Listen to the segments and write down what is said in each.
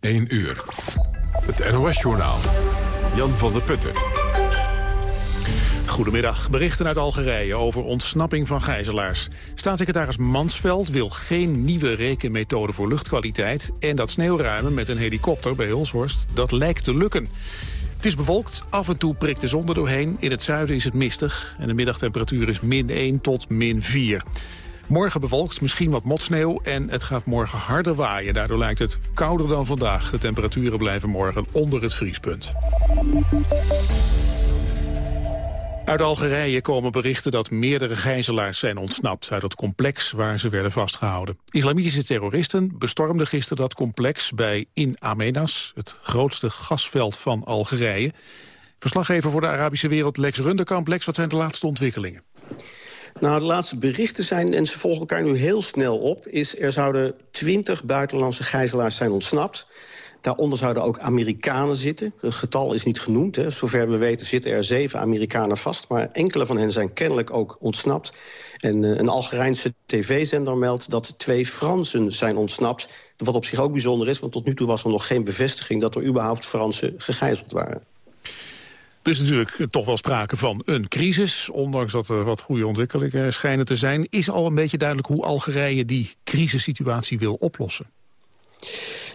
1 uur. Het NOS-journaal. Jan van der Putten. Goedemiddag. Berichten uit Algerije over ontsnapping van gijzelaars. Staatssecretaris Mansveld wil geen nieuwe rekenmethode voor luchtkwaliteit... en dat sneeuwruimen met een helikopter bij Hulshorst, dat lijkt te lukken. Het is bewolkt, af en toe prikt de zon er doorheen. In het zuiden is het mistig en de middagtemperatuur is min 1 tot min 4. Morgen bewolkt, misschien wat motsneeuw en het gaat morgen harder waaien. Daardoor lijkt het kouder dan vandaag. De temperaturen blijven morgen onder het vriespunt. Uit Algerije komen berichten dat meerdere gijzelaars zijn ontsnapt uit het complex waar ze werden vastgehouden. Islamitische terroristen bestormden gisteren dat complex bij In Amenas, het grootste gasveld van Algerije. Verslaggever voor de Arabische wereld Lex Runderkamp. Lex, wat zijn de laatste ontwikkelingen? Nou, de laatste berichten zijn, en ze volgen elkaar nu heel snel op... is er zouden twintig buitenlandse gijzelaars zijn ontsnapt. Daaronder zouden ook Amerikanen zitten. Het getal is niet genoemd. Hè. Zover we weten zitten er zeven Amerikanen vast. Maar enkele van hen zijn kennelijk ook ontsnapt. En uh, een Algerijnse tv-zender meldt dat twee Fransen zijn ontsnapt. Wat op zich ook bijzonder is, want tot nu toe was er nog geen bevestiging... dat er überhaupt Fransen gegijzeld waren. Er is natuurlijk toch wel sprake van een crisis. Ondanks dat er wat goede ontwikkelingen schijnen te zijn... is al een beetje duidelijk hoe Algerije die crisissituatie wil oplossen.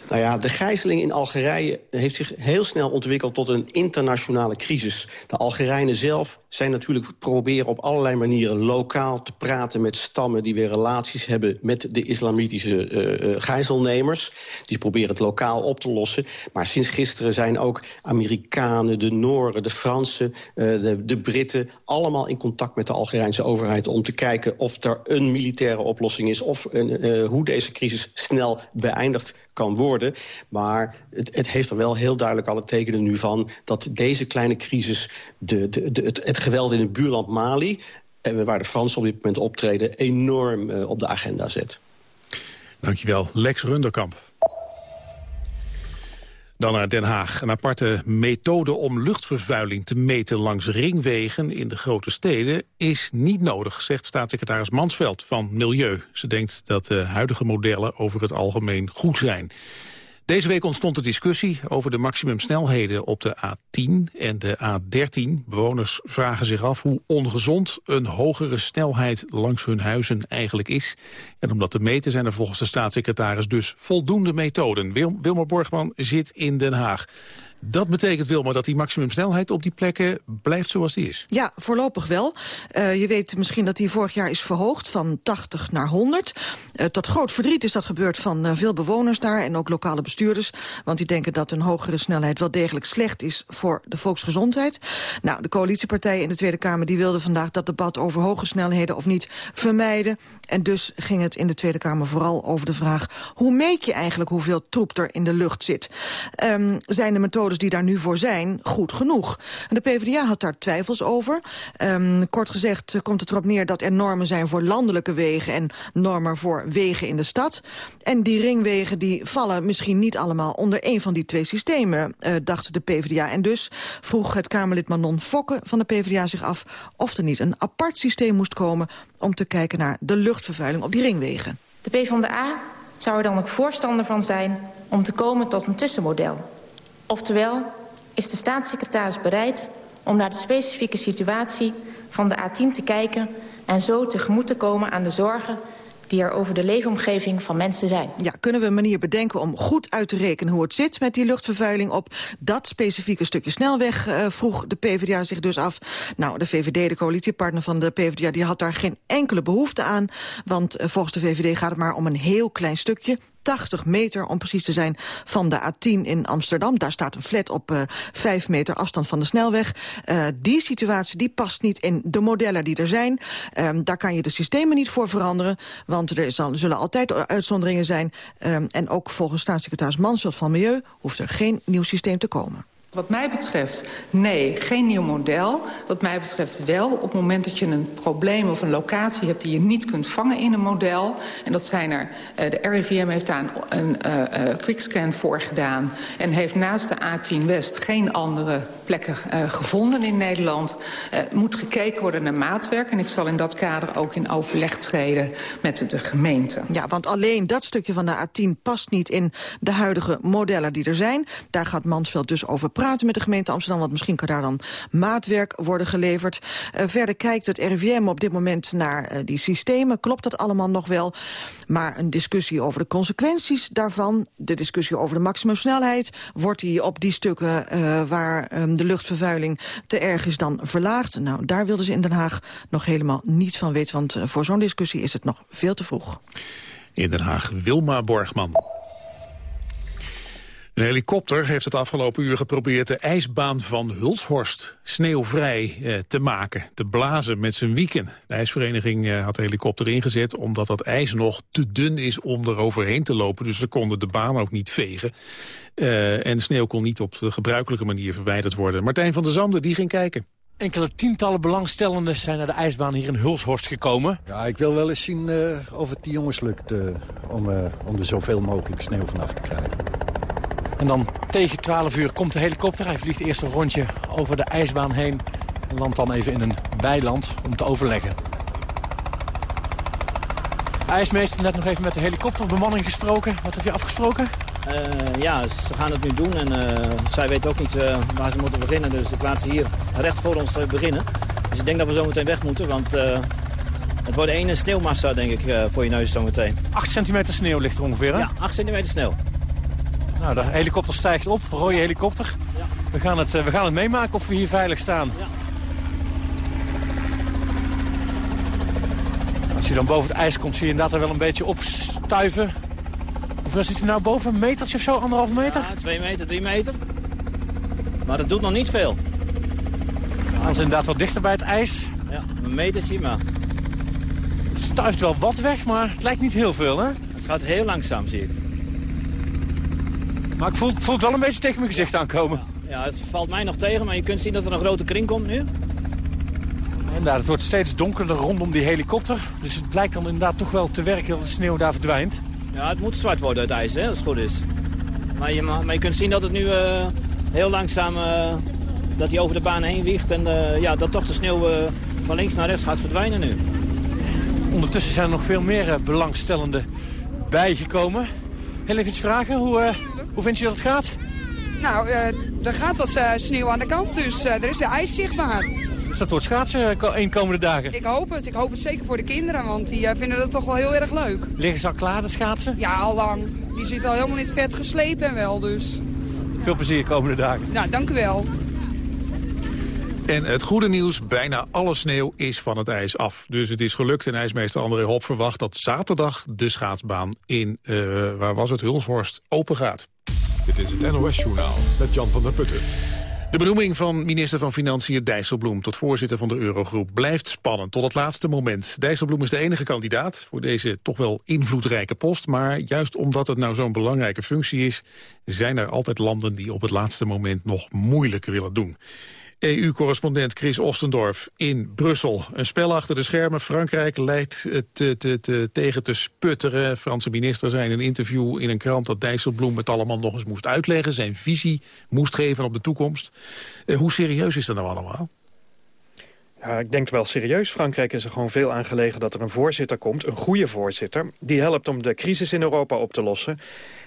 Nou ja, de gijzeling in Algerije heeft zich heel snel ontwikkeld tot een internationale crisis. De Algerijnen zelf zijn natuurlijk proberen op allerlei manieren lokaal te praten met stammen die weer relaties hebben met de islamitische uh, gijzelnemers. Die proberen het lokaal op te lossen. Maar sinds gisteren zijn ook Amerikanen, de Nooren, de Fransen, uh, de, de, Britten allemaal in contact met de Algerijnse overheid om te kijken of er een militaire oplossing is of een, hoe deze crisis snel beëindigd kan worden. Maar het, het, heeft er wel heel duidelijk alle tekenen nu van... dat deze kleine crisis de, de, het, het geweld in het buurland Mali... en waar de Fransen op dit moment optreden... enorm uh, op de agenda zet. Dankjewel, Lex Runderkamp. Dan naar Den Haag. Een aparte methode om luchtvervuiling te meten langs ringwegen in de grote steden is niet nodig, zegt staatssecretaris Mansveld van Milieu. Ze denkt dat de huidige modellen over het algemeen goed zijn. Deze week ontstond de discussie over de maximumsnelheden op de A10 en de A13. Bewoners vragen zich af hoe ongezond een hogere snelheid langs hun huizen eigenlijk is. En om dat te meten zijn er volgens de staatssecretaris dus voldoende methoden. Wil Wilma Borgman zit in Den Haag. Dat betekent, Wilma, dat die maximumsnelheid op die plekken blijft zoals die is? Ja, voorlopig wel. Uh, je weet misschien dat die vorig jaar is verhoogd van 80 naar 100. Uh, tot groot verdriet is dat gebeurd van uh, veel bewoners daar en ook lokale bestuurders. Want die denken dat een hogere snelheid wel degelijk slecht is voor de volksgezondheid. Nou, de coalitiepartijen in de Tweede Kamer die wilden vandaag dat debat over hoge snelheden of niet vermijden. En dus ging het in de Tweede Kamer vooral over de vraag... hoe meet je eigenlijk hoeveel troep er in de lucht zit? Um, zijn de methoden die daar nu voor zijn goed genoeg. En de PvdA had daar twijfels over. Um, kort gezegd komt het erop neer dat er normen zijn voor landelijke wegen... en normen voor wegen in de stad. En die ringwegen die vallen misschien niet allemaal onder één van die twee systemen, uh, dacht de PvdA. En dus vroeg het Kamerlid Manon Fokke van de PvdA zich af... of er niet een apart systeem moest komen om te kijken naar de luchtvervuiling op die ringwegen. De PvdA zou er dan ook voorstander van zijn om te komen tot een tussenmodel. Oftewel, is de staatssecretaris bereid om naar de specifieke situatie van de A10 te kijken... en zo tegemoet te komen aan de zorgen die er over de leefomgeving van mensen zijn. Ja, kunnen we een manier bedenken om goed uit te rekenen hoe het zit met die luchtvervuiling op dat specifieke stukje snelweg, uh, vroeg de PvdA zich dus af. Nou, de VVD, de coalitiepartner van de PvdA, die had daar geen enkele behoefte aan, want uh, volgens de VVD gaat het maar om een heel klein stukje, 80 meter om precies te zijn van de A10 in Amsterdam. Daar staat een flat op uh, 5 meter afstand van de snelweg. Uh, die situatie die past niet in de modellen die er zijn. Um, daar kan je de systemen niet voor veranderen, want er zullen altijd uitzonderingen zijn. Um, en ook volgens staatssecretaris Mansveld van Milieu hoeft er geen nieuw systeem te komen. Wat mij betreft, nee, geen nieuw model. Wat mij betreft wel, op het moment dat je een probleem of een locatie hebt... die je niet kunt vangen in een model. En dat zijn er, uh, de RIVM heeft daar een uh, uh, quickscan voor gedaan... en heeft naast de A10 West geen andere plekken gevonden in Nederland. moet gekeken worden naar maatwerk. En ik zal in dat kader ook in overleg treden met de gemeente. Ja, want alleen dat stukje van de A10 past niet in de huidige modellen die er zijn. Daar gaat Mansveld dus over praten met de gemeente Amsterdam... want misschien kan daar dan maatwerk worden geleverd. Uh, verder kijkt het RIVM op dit moment naar die systemen. Klopt dat allemaal nog wel? Maar een discussie over de consequenties daarvan... de discussie over de maximumsnelheid... wordt die op die stukken uh, waar um, de luchtvervuiling te erg is dan verlaagd. Nou, daar wilden ze in Den Haag nog helemaal niets van weten... want voor zo'n discussie is het nog veel te vroeg. In Den Haag, Wilma Borgman. Een helikopter heeft het afgelopen uur geprobeerd de ijsbaan van Hulshorst sneeuwvrij eh, te maken, te blazen met zijn wieken. De ijsvereniging eh, had de helikopter ingezet omdat dat ijs nog te dun is om er overheen te lopen. Dus ze konden de baan ook niet vegen. Uh, en de sneeuw kon niet op de gebruikelijke manier verwijderd worden. Martijn van der Zanden die ging kijken. Enkele tientallen belangstellenden zijn naar de ijsbaan hier in Hulshorst gekomen. Ja, ik wil wel eens zien uh, of het die jongens lukt uh, om, uh, om er zoveel mogelijk sneeuw vanaf te krijgen. En dan tegen 12 uur komt de helikopter. Hij vliegt eerst een rondje over de ijsbaan heen. En landt dan even in een weiland om te overleggen. IJsmeester, net nog even met de helikopterbemanning gesproken. Wat heb je afgesproken? Uh, ja, ze gaan het nu doen en uh, zij weten ook niet uh, waar ze moeten beginnen. Dus ik laat ze hier recht voor ons beginnen. Dus ik denk dat we zo meteen weg moeten, want het wordt één sneeuwmassa denk ik voor je neus zo meteen. 8 centimeter sneeuw ligt er ongeveer hè? Ja, 8 centimeter sneeuw. Nou, de helikopter stijgt op, rode helikopter. We, gaan het, we gaan het meemaken of we hier veilig staan. Als je dan boven het ijs komt, zie je inderdaad er wel een beetje opstuiven. Hoeveel zit hij nou boven? Een metertje of zo? Anderhalve meter? Ja, twee meter, drie meter. Maar dat doet nog niet veel. Hij is inderdaad wat dichter bij het ijs. Ja, een metertje, maar... Het stuift wel wat weg, maar het lijkt niet heel veel, hè? Het gaat heel langzaam, zie ik. Maar ik voel, voel het wel een beetje tegen mijn gezicht aankomen. Ja, ja, het valt mij nog tegen, maar je kunt zien dat er een grote kring komt nu. Inderdaad, het wordt steeds donkerder rondom die helikopter. Dus het blijkt dan inderdaad toch wel te werken dat de sneeuw daar verdwijnt. Ja, het moet zwart worden, het ijs, hè, als het goed is. Maar je, maar je kunt zien dat het nu uh, heel langzaam uh, dat hij over de baan heen wiegt. En uh, ja, dat toch de sneeuw van links naar rechts gaat verdwijnen nu. Ondertussen zijn er nog veel meer belangstellenden bijgekomen. Heel even iets vragen, hoe, hoe vind je dat het gaat? Nou, er gaat wat sneeuw aan de kant, dus er is weer ijs zichtbaar. Dus dat wordt schaatsen een komende dagen? Ik hoop het. Ik hoop het zeker voor de kinderen, want die vinden dat toch wel heel erg leuk. Liggen ze al klaar, de schaatsen? Ja, al lang. Die zitten al helemaal in het vet geslepen en wel, dus... Veel plezier de komende dagen. Nou, dank u wel. En het goede nieuws, bijna alle sneeuw is van het ijs af. Dus het is gelukt en ijsmeester André Hop verwacht dat zaterdag de schaatsbaan in, uh, waar was het, Hulshorst, open gaat. Dit is het NOS Journaal met Jan van der Putten. De benoeming van minister van Financiën Dijsselbloem tot voorzitter van de Eurogroep blijft spannend tot het laatste moment. Dijsselbloem is de enige kandidaat voor deze toch wel invloedrijke post, maar juist omdat het nou zo'n belangrijke functie is, zijn er altijd landen die op het laatste moment nog moeilijker willen doen. EU-correspondent Chris Ostendorf in Brussel. Een spel achter de schermen. Frankrijk lijkt te, te, te, tegen te sputteren. Franse minister zei in een interview in een krant... dat Dijsselbloem het allemaal nog eens moest uitleggen. Zijn visie moest geven op de toekomst. Uh, hoe serieus is dat nou allemaal? Ja, ik denk wel serieus. Frankrijk is er gewoon veel aan gelegen dat er een voorzitter komt. Een goede voorzitter. Die helpt om de crisis in Europa op te lossen.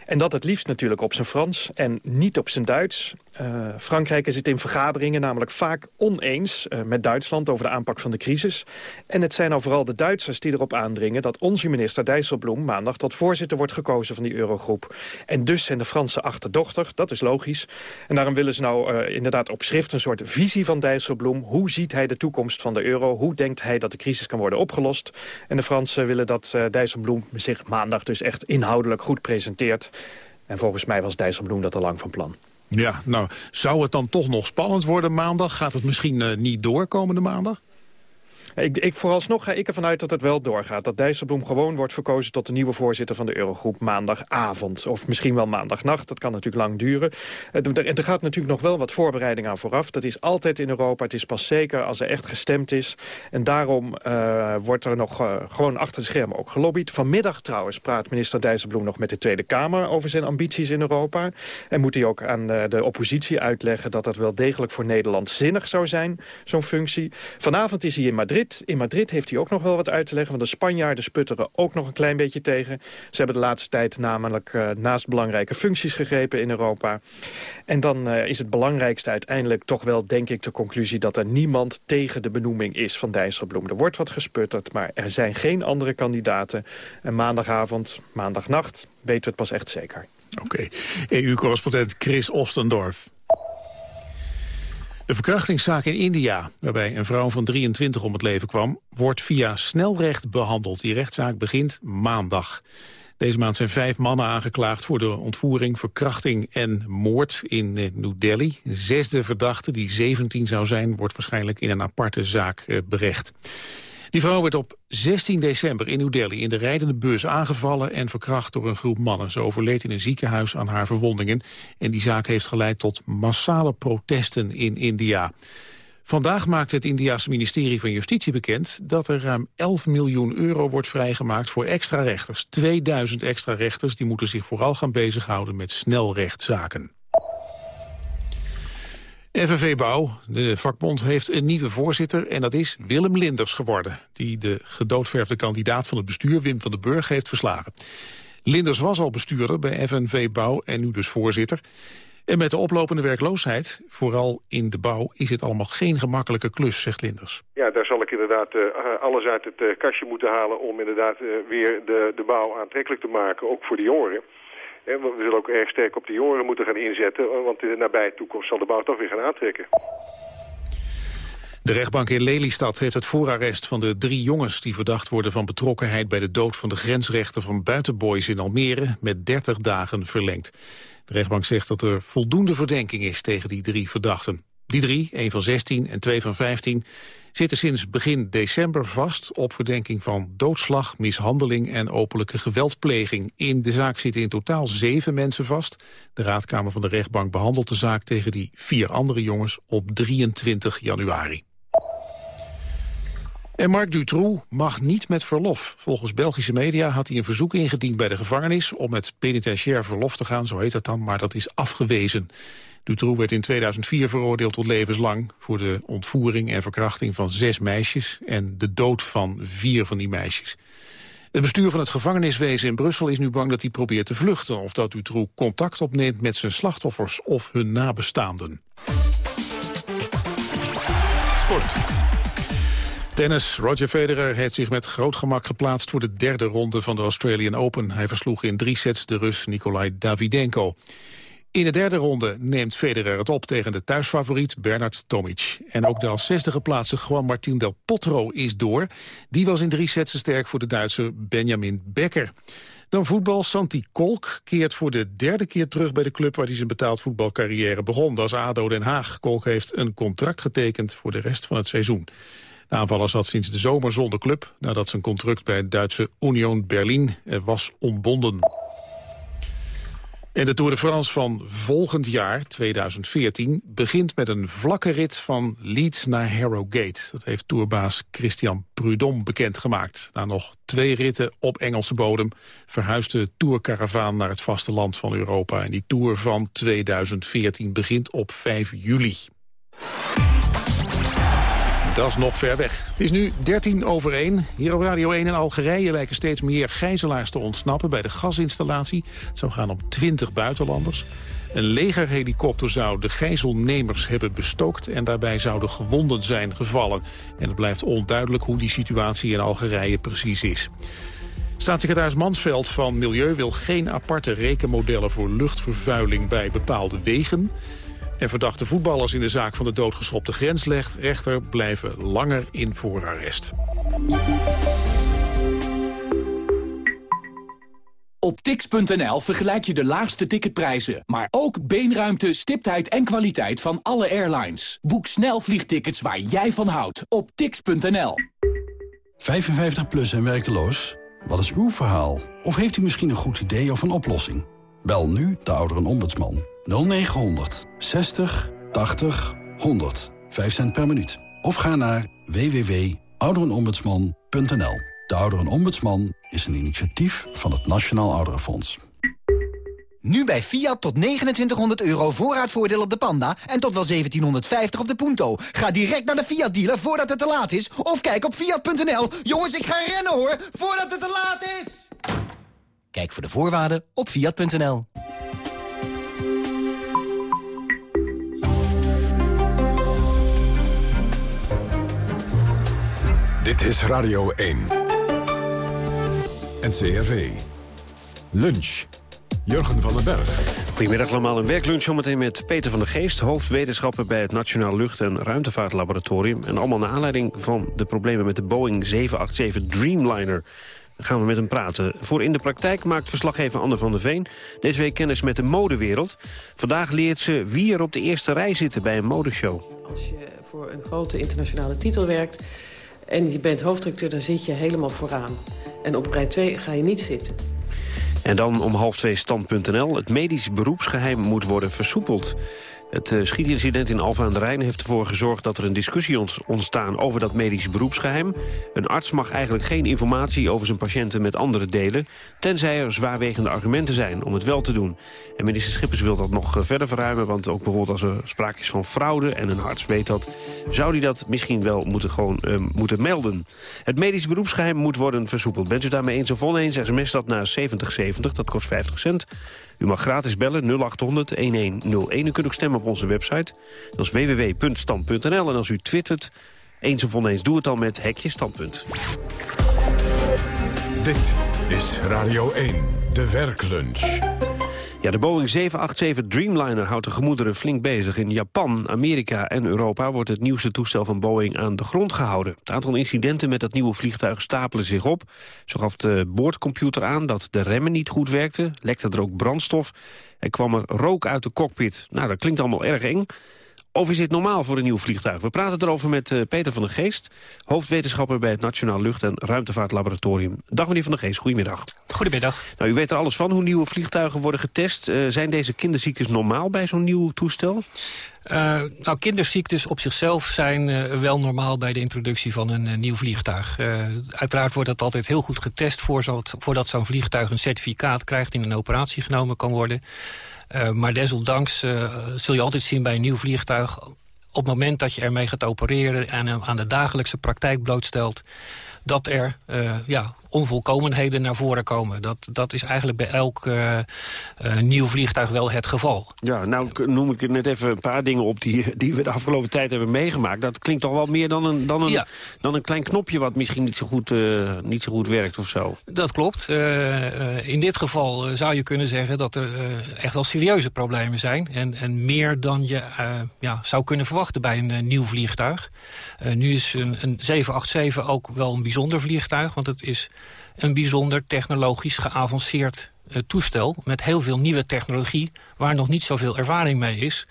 En dat het liefst natuurlijk op zijn Frans en niet op zijn Duits. Uh, Frankrijk is het in vergaderingen namelijk vaak oneens uh, met Duitsland over de aanpak van de crisis. En het zijn al vooral de Duitsers die erop aandringen dat onze minister Dijsselbloem maandag tot voorzitter wordt gekozen van die eurogroep. En dus zijn de Fransen achterdochtig, dat is logisch. En daarom willen ze nou uh, inderdaad op schrift een soort visie van Dijsselbloem. Hoe ziet hij de toekomst van de euro? Hoe denkt hij dat de crisis kan worden opgelost? En de Fransen willen dat Dijsselbloem zich maandag dus echt inhoudelijk goed presenteert. En volgens mij was Dijsselbloem dat al lang van plan. Ja, nou, zou het dan toch nog spannend worden maandag? Gaat het misschien uh, niet door komende maandag? Ik, ik, vooralsnog ga ik ervan uit dat het wel doorgaat. Dat Dijsselbloem gewoon wordt verkozen tot de nieuwe voorzitter van de Eurogroep maandagavond. Of misschien wel maandagnacht, dat kan natuurlijk lang duren. Er, er gaat natuurlijk nog wel wat voorbereiding aan vooraf. Dat is altijd in Europa. Het is pas zeker als er echt gestemd is. En daarom uh, wordt er nog uh, gewoon achter de schermen ook gelobbyd. Vanmiddag trouwens praat minister Dijsselbloem nog met de Tweede Kamer over zijn ambities in Europa. En moet hij ook aan de oppositie uitleggen dat dat wel degelijk voor Nederland zinnig zou zijn, zo'n functie. Vanavond is hij in Madrid. In Madrid heeft hij ook nog wel wat uit te leggen, want de Spanjaarden sputteren ook nog een klein beetje tegen. Ze hebben de laatste tijd namelijk uh, naast belangrijke functies gegrepen in Europa. En dan uh, is het belangrijkste uiteindelijk toch wel, denk ik, de conclusie dat er niemand tegen de benoeming is van Dijsselbloem. Er wordt wat gesputterd, maar er zijn geen andere kandidaten. En maandagavond, maandagnacht weten we het pas echt zeker. Oké. EU-correspondent Chris Ostendorf. De verkrachtingszaak in India, waarbij een vrouw van 23 om het leven kwam... wordt via snelrecht behandeld. Die rechtszaak begint maandag. Deze maand zijn vijf mannen aangeklaagd voor de ontvoering, verkrachting en moord in New Delhi. De zesde verdachte, die 17 zou zijn, wordt waarschijnlijk in een aparte zaak eh, berecht. Die vrouw werd op 16 december in New Delhi in de rijdende bus aangevallen en verkracht door een groep mannen. Ze overleed in een ziekenhuis aan haar verwondingen. En die zaak heeft geleid tot massale protesten in India. Vandaag maakt het Indiaanse ministerie van Justitie bekend dat er ruim 11 miljoen euro wordt vrijgemaakt voor extra rechters. 2000 extra rechters die moeten zich vooral gaan bezighouden met snelrechtszaken. FNV Bouw, de vakbond, heeft een nieuwe voorzitter... en dat is Willem Linders geworden... die de gedoodverfde kandidaat van het bestuur Wim van den Burg heeft verslagen. Linders was al bestuurder bij FNV Bouw en nu dus voorzitter. En met de oplopende werkloosheid, vooral in de bouw... is het allemaal geen gemakkelijke klus, zegt Linders. Ja, daar zal ik inderdaad uh, alles uit het uh, kastje moeten halen... om inderdaad uh, weer de, de bouw aantrekkelijk te maken, ook voor de jongeren. We zullen ook erg sterk op de jongeren moeten gaan inzetten... want in de nabije toekomst zal de bouw toch weer gaan aantrekken. De rechtbank in Lelystad heeft het voorarrest van de drie jongens... die verdacht worden van betrokkenheid bij de dood van de grensrechter van Buitenboys in Almere... met 30 dagen verlengd. De rechtbank zegt dat er voldoende verdenking is tegen die drie verdachten. Die drie, een van 16 en twee van 15, zitten sinds begin december vast op verdenking van doodslag, mishandeling en openlijke geweldpleging. In de zaak zitten in totaal zeven mensen vast. De raadkamer van de rechtbank behandelt de zaak tegen die vier andere jongens op 23 januari. En Marc Dutroux mag niet met verlof. Volgens Belgische media had hij een verzoek ingediend bij de gevangenis... om met penitentiair verlof te gaan, zo heet dat dan, maar dat is afgewezen. Dutroux werd in 2004 veroordeeld tot levenslang... voor de ontvoering en verkrachting van zes meisjes... en de dood van vier van die meisjes. Het bestuur van het gevangeniswezen in Brussel is nu bang dat hij probeert te vluchten... of dat Dutroux contact opneemt met zijn slachtoffers of hun nabestaanden. Sport. Tennis. Roger Federer heeft zich met groot gemak geplaatst voor de derde ronde van de Australian Open. Hij versloeg in drie sets de Rus Nikolai Davidenko. In de derde ronde neemt Federer het op tegen de thuisfavoriet Bernard Tomic. En ook de als zesde geplaatste Juan Martín del Potro is door. Die was in drie sets sterk voor de Duitse Benjamin Becker. Dan voetbal. Santi Kolk keert voor de derde keer terug bij de club... waar hij zijn betaald voetbalcarrière begon. Dat is ADO Den Haag. Kolk heeft een contract getekend voor de rest van het seizoen. De aanvaller zat sinds de zomer zonder club... nadat zijn contract bij het Duitse Union Berlin was ontbonden. En de Tour de France van volgend jaar, 2014, begint met een vlakke rit van Leeds naar Harrogate. Dat heeft tourbaas Christian Prudhomme bekendgemaakt. Na nog twee ritten op Engelse bodem verhuist de tourcaravaan naar het vasteland van Europa. En die Tour van 2014 begint op 5 juli. Dat is nog ver weg. Het is nu 13 over 1. Hier op Radio 1 in Algerije lijken steeds meer gijzelaars te ontsnappen bij de gasinstallatie. Het zou gaan om 20 buitenlanders. Een legerhelikopter zou de gijzelnemers hebben bestookt... en daarbij zouden gewonden zijn gevallen. En het blijft onduidelijk hoe die situatie in Algerije precies is. Staatssecretaris Mansveld van Milieu wil geen aparte rekenmodellen voor luchtvervuiling bij bepaalde wegen. En verdachte voetballers in de zaak van de doodgeschopte grensrechter blijven langer in voorarrest. Op tix.nl vergelijk je de laagste ticketprijzen, maar ook beenruimte, stiptheid en kwaliteit van alle airlines. Boek snel vliegtickets waar jij van houdt op tix.nl. 55 plus en werkeloos? Wat is uw verhaal? Of heeft u misschien een goed idee of een oplossing? Bel nu de ouderenombudsman 0900 60 80 100. 5 cent per minuut. Of ga naar www.ouderenombudsman.nl. De Ouderenombudsman is een initiatief van het Nationaal Ouderenfonds. Nu bij Fiat tot 2900 euro voorraadvoordeel op de Panda en tot wel 1750 op de Punto. Ga direct naar de Fiat dealer voordat het te laat is of kijk op fiat.nl. Jongens, ik ga rennen hoor, voordat het te laat is. Kijk voor de voorwaarden op fiat.nl. Dit is Radio 1. NCRV. Lunch. Jurgen van den Berg. Goedemiddag allemaal. Een werklunch zometeen met Peter van der Geest... hoofdwetenschapper bij het Nationaal Lucht- en Ruimtevaartlaboratorium. En allemaal naar aanleiding van de problemen met de Boeing 787 Dreamliner. Daar gaan we met hem praten. Voor In de Praktijk maakt verslaggever Anne van der Veen... deze week kennis met de modewereld. Vandaag leert ze wie er op de eerste rij zitten bij een modeshow. Als je voor een grote internationale titel werkt en je bent hoofddirecteur, dan zit je helemaal vooraan. En op rij 2 ga je niet zitten. En dan om half twee stand.nl. Het medisch beroepsgeheim moet worden versoepeld. Het uh, schietincident in Alphen aan de Rijn heeft ervoor gezorgd... dat er een discussie ontstaan over dat medisch beroepsgeheim. Een arts mag eigenlijk geen informatie over zijn patiënten met anderen delen... tenzij er zwaarwegende argumenten zijn om het wel te doen. En minister Schippers wil dat nog eh, verder verruimen... want ook bijvoorbeeld als er sprake is van fraude en een arts weet dat... zou die dat misschien wel moeten, gewoon, uh, moeten melden. Het medisch beroepsgeheim moet worden versoepeld. Bent u daarmee eens of oneens? SMS dat naar 7070, dat kost 50 cent. U mag gratis bellen 0800 1101. U kunt ook stemmen op onze website. Dat is www.stand.nl. En als u twittert, eens of oneens, doe het dan met hekje standpunt. Dit is Radio 1, de werklunch. Ja, de Boeing 787 Dreamliner houdt de gemoederen flink bezig. In Japan, Amerika en Europa wordt het nieuwste toestel van Boeing aan de grond gehouden. Het aantal incidenten met dat nieuwe vliegtuig stapelen zich op. Zo gaf de boordcomputer aan dat de remmen niet goed werkten, lekte er ook brandstof en kwam er rook uit de cockpit. Nou, dat klinkt allemaal erg eng. Of is dit normaal voor een nieuw vliegtuig? We praten erover met uh, Peter van der Geest, hoofdwetenschapper bij het Nationaal Lucht- en Ruimtevaartlaboratorium. Dag meneer van der Geest, goedemiddag. Goedemiddag. Nou, u weet er alles van hoe nieuwe vliegtuigen worden getest. Uh, zijn deze kinderziektes normaal bij zo'n nieuw toestel? Uh, nou, kinderziektes op zichzelf zijn uh, wel normaal bij de introductie van een uh, nieuw vliegtuig. uiteraard wordt dat altijd heel goed getest voordat zo'n vliegtuig een certificaat krijgt... in een operatie genomen kan worden. Uh, maar desondanks uh, zul je altijd zien bij een nieuw vliegtuig... op het moment dat je ermee gaat opereren... en aan de dagelijkse praktijk blootstelt... dat er uh, ja, onvolkomenheden naar voren komen. Dat, dat is eigenlijk bij elk uh, uh, nieuw vliegtuig wel het geval. Ja, nou noem ik net even een paar dingen op die, die we de afgelopen tijd hebben meegemaakt. Dat klinkt toch wel meer dan een, dan een, ja. dan een klein knopje wat misschien niet zo goed, uh, niet zo goed werkt of zo. Dat klopt. in dit geval zou je kunnen zeggen dat er echt wel serieuze problemen zijn. En, en meer dan je ja, zou kunnen verwachten bij een nieuw vliegtuig. nu is een, een 787 ook wel een bijzonder vliegtuig, want het is een bijzonder technologisch geavanceerd uh, toestel... met heel veel nieuwe technologie waar nog niet zoveel ervaring mee is.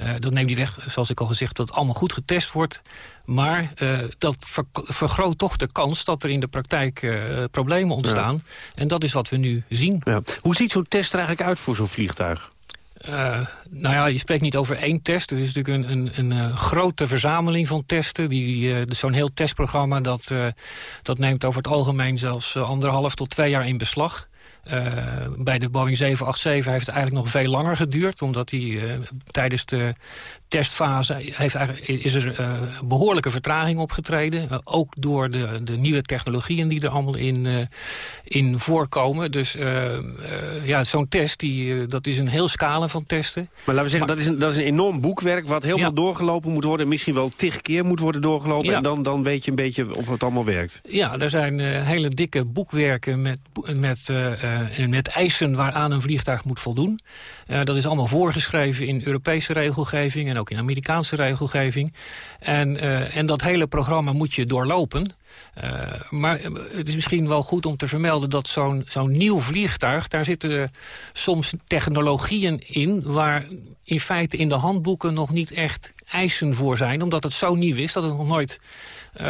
Uh, dat neemt die weg, zoals ik al gezegd, dat het allemaal goed getest wordt. Maar uh, dat ver vergroot toch de kans dat er in de praktijk problemen ontstaan. Ja. En dat is wat we nu zien. Ja. Hoe ziet zo'n test er eigenlijk uit voor zo'n vliegtuig? Uh, nou ja, je spreekt niet over één test. Het is natuurlijk een, een, een uh, grote verzameling van testen. Die, uh, Zo'n heel testprogramma dat, dat neemt over het algemeen zelfs anderhalf tot twee jaar in beslag. Bij de Boeing 787 heeft het eigenlijk nog veel langer geduurd... omdat die tijdens de testfase heeft eigenlijk, is er uh, behoorlijke vertraging opgetreden. ook door de, de nieuwe technologieën die er allemaal in, in voorkomen. Dus ja, zo'n test, die, dat is een heel scala van testen. Maar laten we zeggen, maar, dat, is een, dat is een enorm boekwerk... wat heel ja. veel doorgelopen moet worden... misschien wel tig keer moet worden doorgelopen... Ja. en dan, dan weet je een beetje of het allemaal werkt. Ja, er zijn hele dikke boekwerken met... met met eisen waaraan een vliegtuig moet voldoen. Dat is allemaal voorgeschreven in Europese regelgeving... en ook in Amerikaanse regelgeving. En, uh, en dat hele programma moet je doorlopen. maar het is misschien wel goed om te vermelden dat zo'n zo'n nieuw vliegtuig... daar zitten soms technologieën in waar in feite in de handboeken nog niet echt eisen voor zijn. Omdat het zo nieuw is dat het nog nooit uh,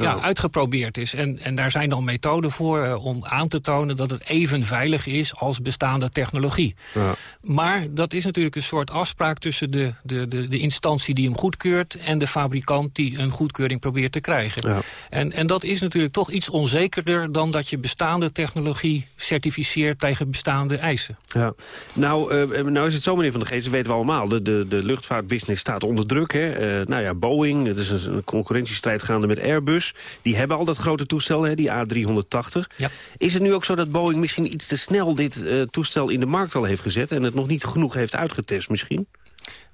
ja, uitgeprobeerd is. En, en daar zijn dan methoden voor uh, om aan te tonen dat het even veilig is als bestaande technologie. Ja. Maar dat is natuurlijk een soort afspraak tussen de, de, de, de, instantie die hem goedkeurt en de fabrikant die een goedkeuring probeert te krijgen. Ja. En, en dat is natuurlijk toch iets onzekerder dan dat je bestaande technologie certificeert tegen bestaande eisen. Ja. Nou, uh, nou is het zo, meneer Van der Geest, dat weten we allemaal. De, de, de luchtvaartbusiness staat onder druk. Hè? nou ja, Boeing, dat is een, een concurrentiestrijd gaande met Airbus. Die hebben al dat grote toestel, hè, die A380. Ja. Is het nu ook zo dat Boeing misschien iets te snel dit uh, toestel in de markt al heeft gezet... en het nog niet genoeg heeft uitgetest misschien?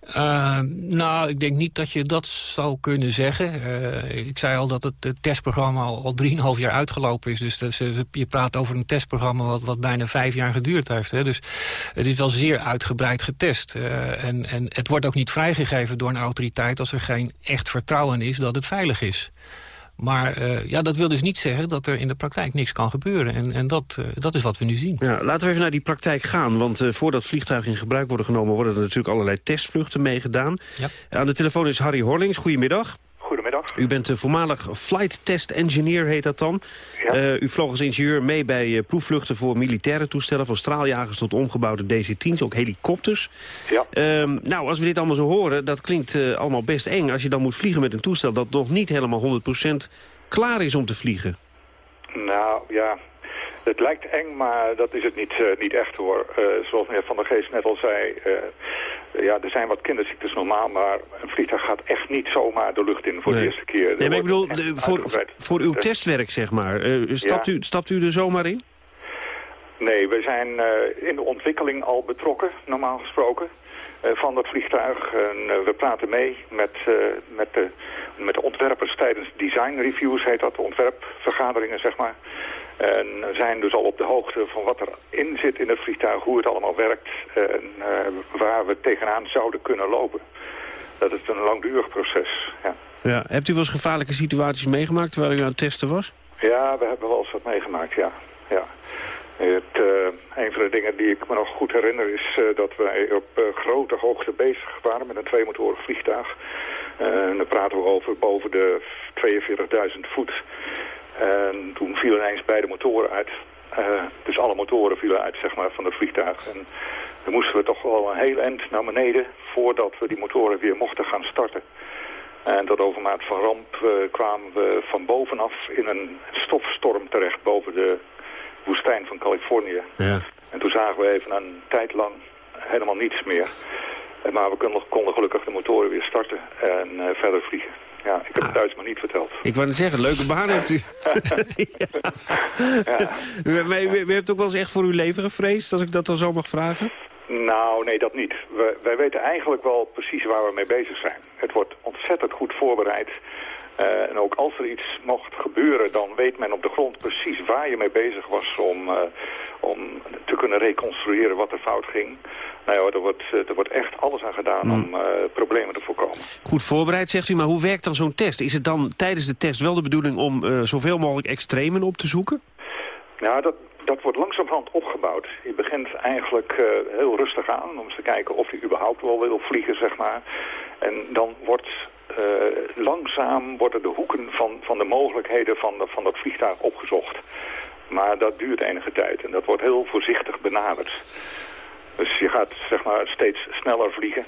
Uh, nou, ik denk niet dat je dat zou kunnen zeggen. Uh, ik zei al dat het testprogramma al, al 3,5 jaar uitgelopen is. Dus dat, je praat over een testprogramma wat, wat bijna vijf jaar geduurd heeft. Hè. Dus het is wel zeer uitgebreid getest. Uh, en, en het wordt ook niet vrijgegeven door een autoriteit... als er geen echt vertrouwen is dat het veilig is. Maar uh, ja, dat wil dus niet zeggen dat er in de praktijk niks kan gebeuren. En, en dat, uh, dat is wat we nu zien. Ja, laten we even naar die praktijk gaan. Want uh, voordat vliegtuigen in gebruik worden genomen... worden er natuurlijk allerlei testvluchten meegedaan. Ja. Aan de telefoon is Harry Horlings. Goedemiddag. Goedemiddag. U bent de voormalig flight test engineer, heet dat dan. Ja. Uh, u vloog als ingenieur mee bij uh, proefvluchten voor militaire toestellen... van straaljagers tot omgebouwde DC-10's, ook helikopters. Ja. Uh, nou, als we dit allemaal zo horen, dat klinkt uh, allemaal best eng... als je dan moet vliegen met een toestel dat nog niet helemaal 100% klaar is om te vliegen. Nou, ja, het lijkt eng, maar dat is het niet, uh, niet echt hoor. Uh, zoals meneer Van der Geest net al zei, uh, ja, er zijn wat kinderziektes normaal, maar een vliegtuig gaat echt niet zomaar de lucht in voor nee. de eerste keer. Nee, maar ik bedoel, voor, voor uw testwerk zeg maar, stapt, ja. u, stapt u er zomaar in? Nee, we zijn in de ontwikkeling al betrokken, normaal gesproken. van dat vliegtuig. En, we praten mee met, met, de, met de ontwerpers tijdens design reviews, heet dat, de ontwerpvergaderingen zeg maar. En zijn dus al op de hoogte van wat erin zit in het vliegtuig, hoe het allemaal werkt en uh, waar we tegenaan zouden kunnen lopen. Dat is een langdurig proces, ja. ja. Hebt u wel eens gevaarlijke situaties meegemaakt terwijl u aan het testen was? Ja, we hebben wel eens wat meegemaakt, ja. ja. Het, uh, een van de dingen die ik me nog goed herinner is uh, dat wij op uh, grote hoogte bezig waren met een tweemotorig vliegtuig. en dan praten we over boven de 42.000 voet. En toen vielen ineens beide motoren uit. Uh, dus alle motoren vielen uit zeg maar, van het vliegtuig. En dan moesten we toch wel een heel eind naar beneden voordat we die motoren weer mochten gaan starten. En tot overmaat van ramp uh, kwamen we van bovenaf in een stofstorm terecht boven de woestijn van Californië. Ja. En toen zagen we even een tijd lang helemaal niets meer. Maar we konden, konden gelukkig de motoren weer starten en uh, verder vliegen. Ja, ik heb het thuis maar niet verteld. Ik wou net zeggen, leuke baan hebt u. ja. ja. Maar u, u hebt ook wel eens echt voor uw leven gevreesd, als ik dat dan zo mag vragen? Nou, nee, dat niet. We, wij weten eigenlijk wel precies waar we mee bezig zijn. Het wordt ontzettend goed voorbereid. Uh, en ook als er iets mocht gebeuren, dan weet men op de grond precies waar je mee bezig was om, uh, om te kunnen reconstrueren wat er fout ging. Nou ja, er wordt, er wordt echt alles aan gedaan mm. om uh, problemen te voorkomen. Goed voorbereid, zegt u, maar hoe werkt dan zo'n test? Is het dan tijdens de test wel de bedoeling om zoveel mogelijk extremen op te zoeken? Nou, dat, dat wordt langzamerhand opgebouwd. Je begint eigenlijk uh, heel rustig aan om eens te kijken of je überhaupt wel wil vliegen, zeg maar. En dan wordt langzaam worden de hoeken van, van de mogelijkheden van, de, van dat vliegtuig opgezocht. Maar dat duurt enige tijd en dat wordt heel voorzichtig benaderd. Dus je gaat zeg maar steeds sneller vliegen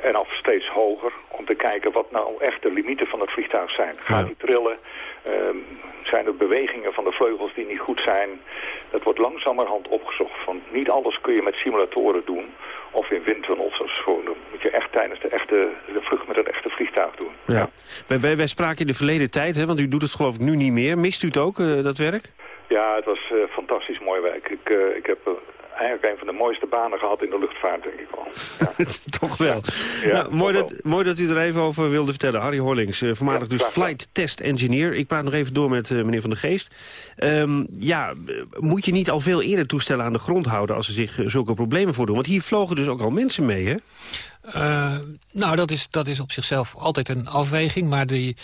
en af steeds hoger om te kijken wat nou echt de limieten van het vliegtuig zijn. Gaat die trillen? Um, zijn er bewegingen van de vleugels die niet goed zijn? Dat wordt langzamerhand opgezocht. Want niet alles kun je met simulatoren doen of in windtunnels of zo. Dat moet je echt tijdens de, echte, de vlucht met het echte vliegtuig doen. Ja. ja. Wij, wij, wij, spraken in de verleden tijd, hè, want u doet het geloof ik nu niet meer. Mist u het ook, uh, dat werk? Ja, het was uh, fantastisch mooi werk. Ik, uh, ik heb eigenlijk een van de mooiste banen gehad in de luchtvaart, denk ik wel. Ja. toch wel. Ja, nou, mooi, dat, mooi dat u er even over wilde vertellen. Harry Horlings, uh, voormalig ja, dus flight test engineer. Ik praat nog even door met uh, meneer Van der Geest. Um, ja, moet je niet al veel eerder toestellen aan de grond houden... als er zich uh, zulke problemen voordoen? Want hier vlogen dus ook al mensen mee, hè? nou, dat is, dat is op zichzelf altijd een afweging. Maar die,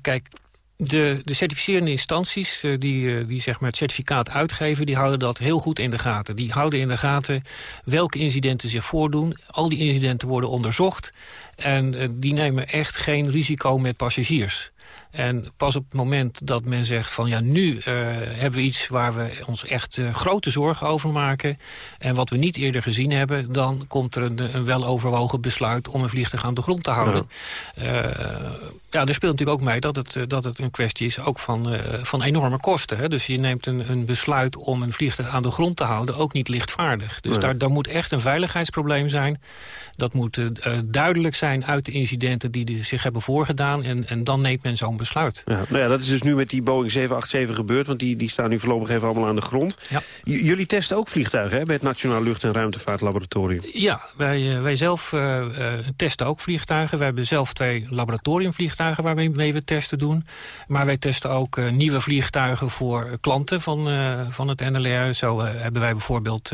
kijk, De, de certificerende instanties uh, die, uh, die zeg maar het certificaat uitgeven... die houden dat heel goed in de gaten. Die houden in de gaten welke incidenten zich voordoen. Al die incidenten worden onderzocht. En uh, die nemen echt geen risico met passagiers. En pas op het moment dat men zegt van ja, nu uh, hebben we iets waar we ons echt uh, grote zorgen over maken. En wat we niet eerder gezien hebben, dan komt er een, een weloverwogen besluit om een vliegtuig aan de grond te houden. Ja, uh, ja er speelt natuurlijk ook mee dat het, dat het een kwestie is ook van, van enorme kosten. Hè? Dus je neemt een, een besluit om een vliegtuig aan de grond te houden ook niet lichtvaardig. Dus nee. daar, daar moet echt een veiligheidsprobleem zijn. Dat moet duidelijk zijn uit de incidenten die zich hebben voorgedaan. En, en dan neemt men zo'n besluit. Ja, nou ja, dat is dus nu met die Boeing 787 gebeurd, want die, die staan nu voorlopig even allemaal aan de grond. Ja. jullie testen ook vliegtuigen hè, bij het Nationaal Lucht- en Ruimtevaartlaboratorium? Ja, wij, wij zelf uh, testen ook vliegtuigen. We hebben zelf twee laboratoriumvliegtuigen waarmee we testen doen. Maar wij testen ook uh, nieuwe vliegtuigen voor klanten van, van het NLR. Zo hebben wij bijvoorbeeld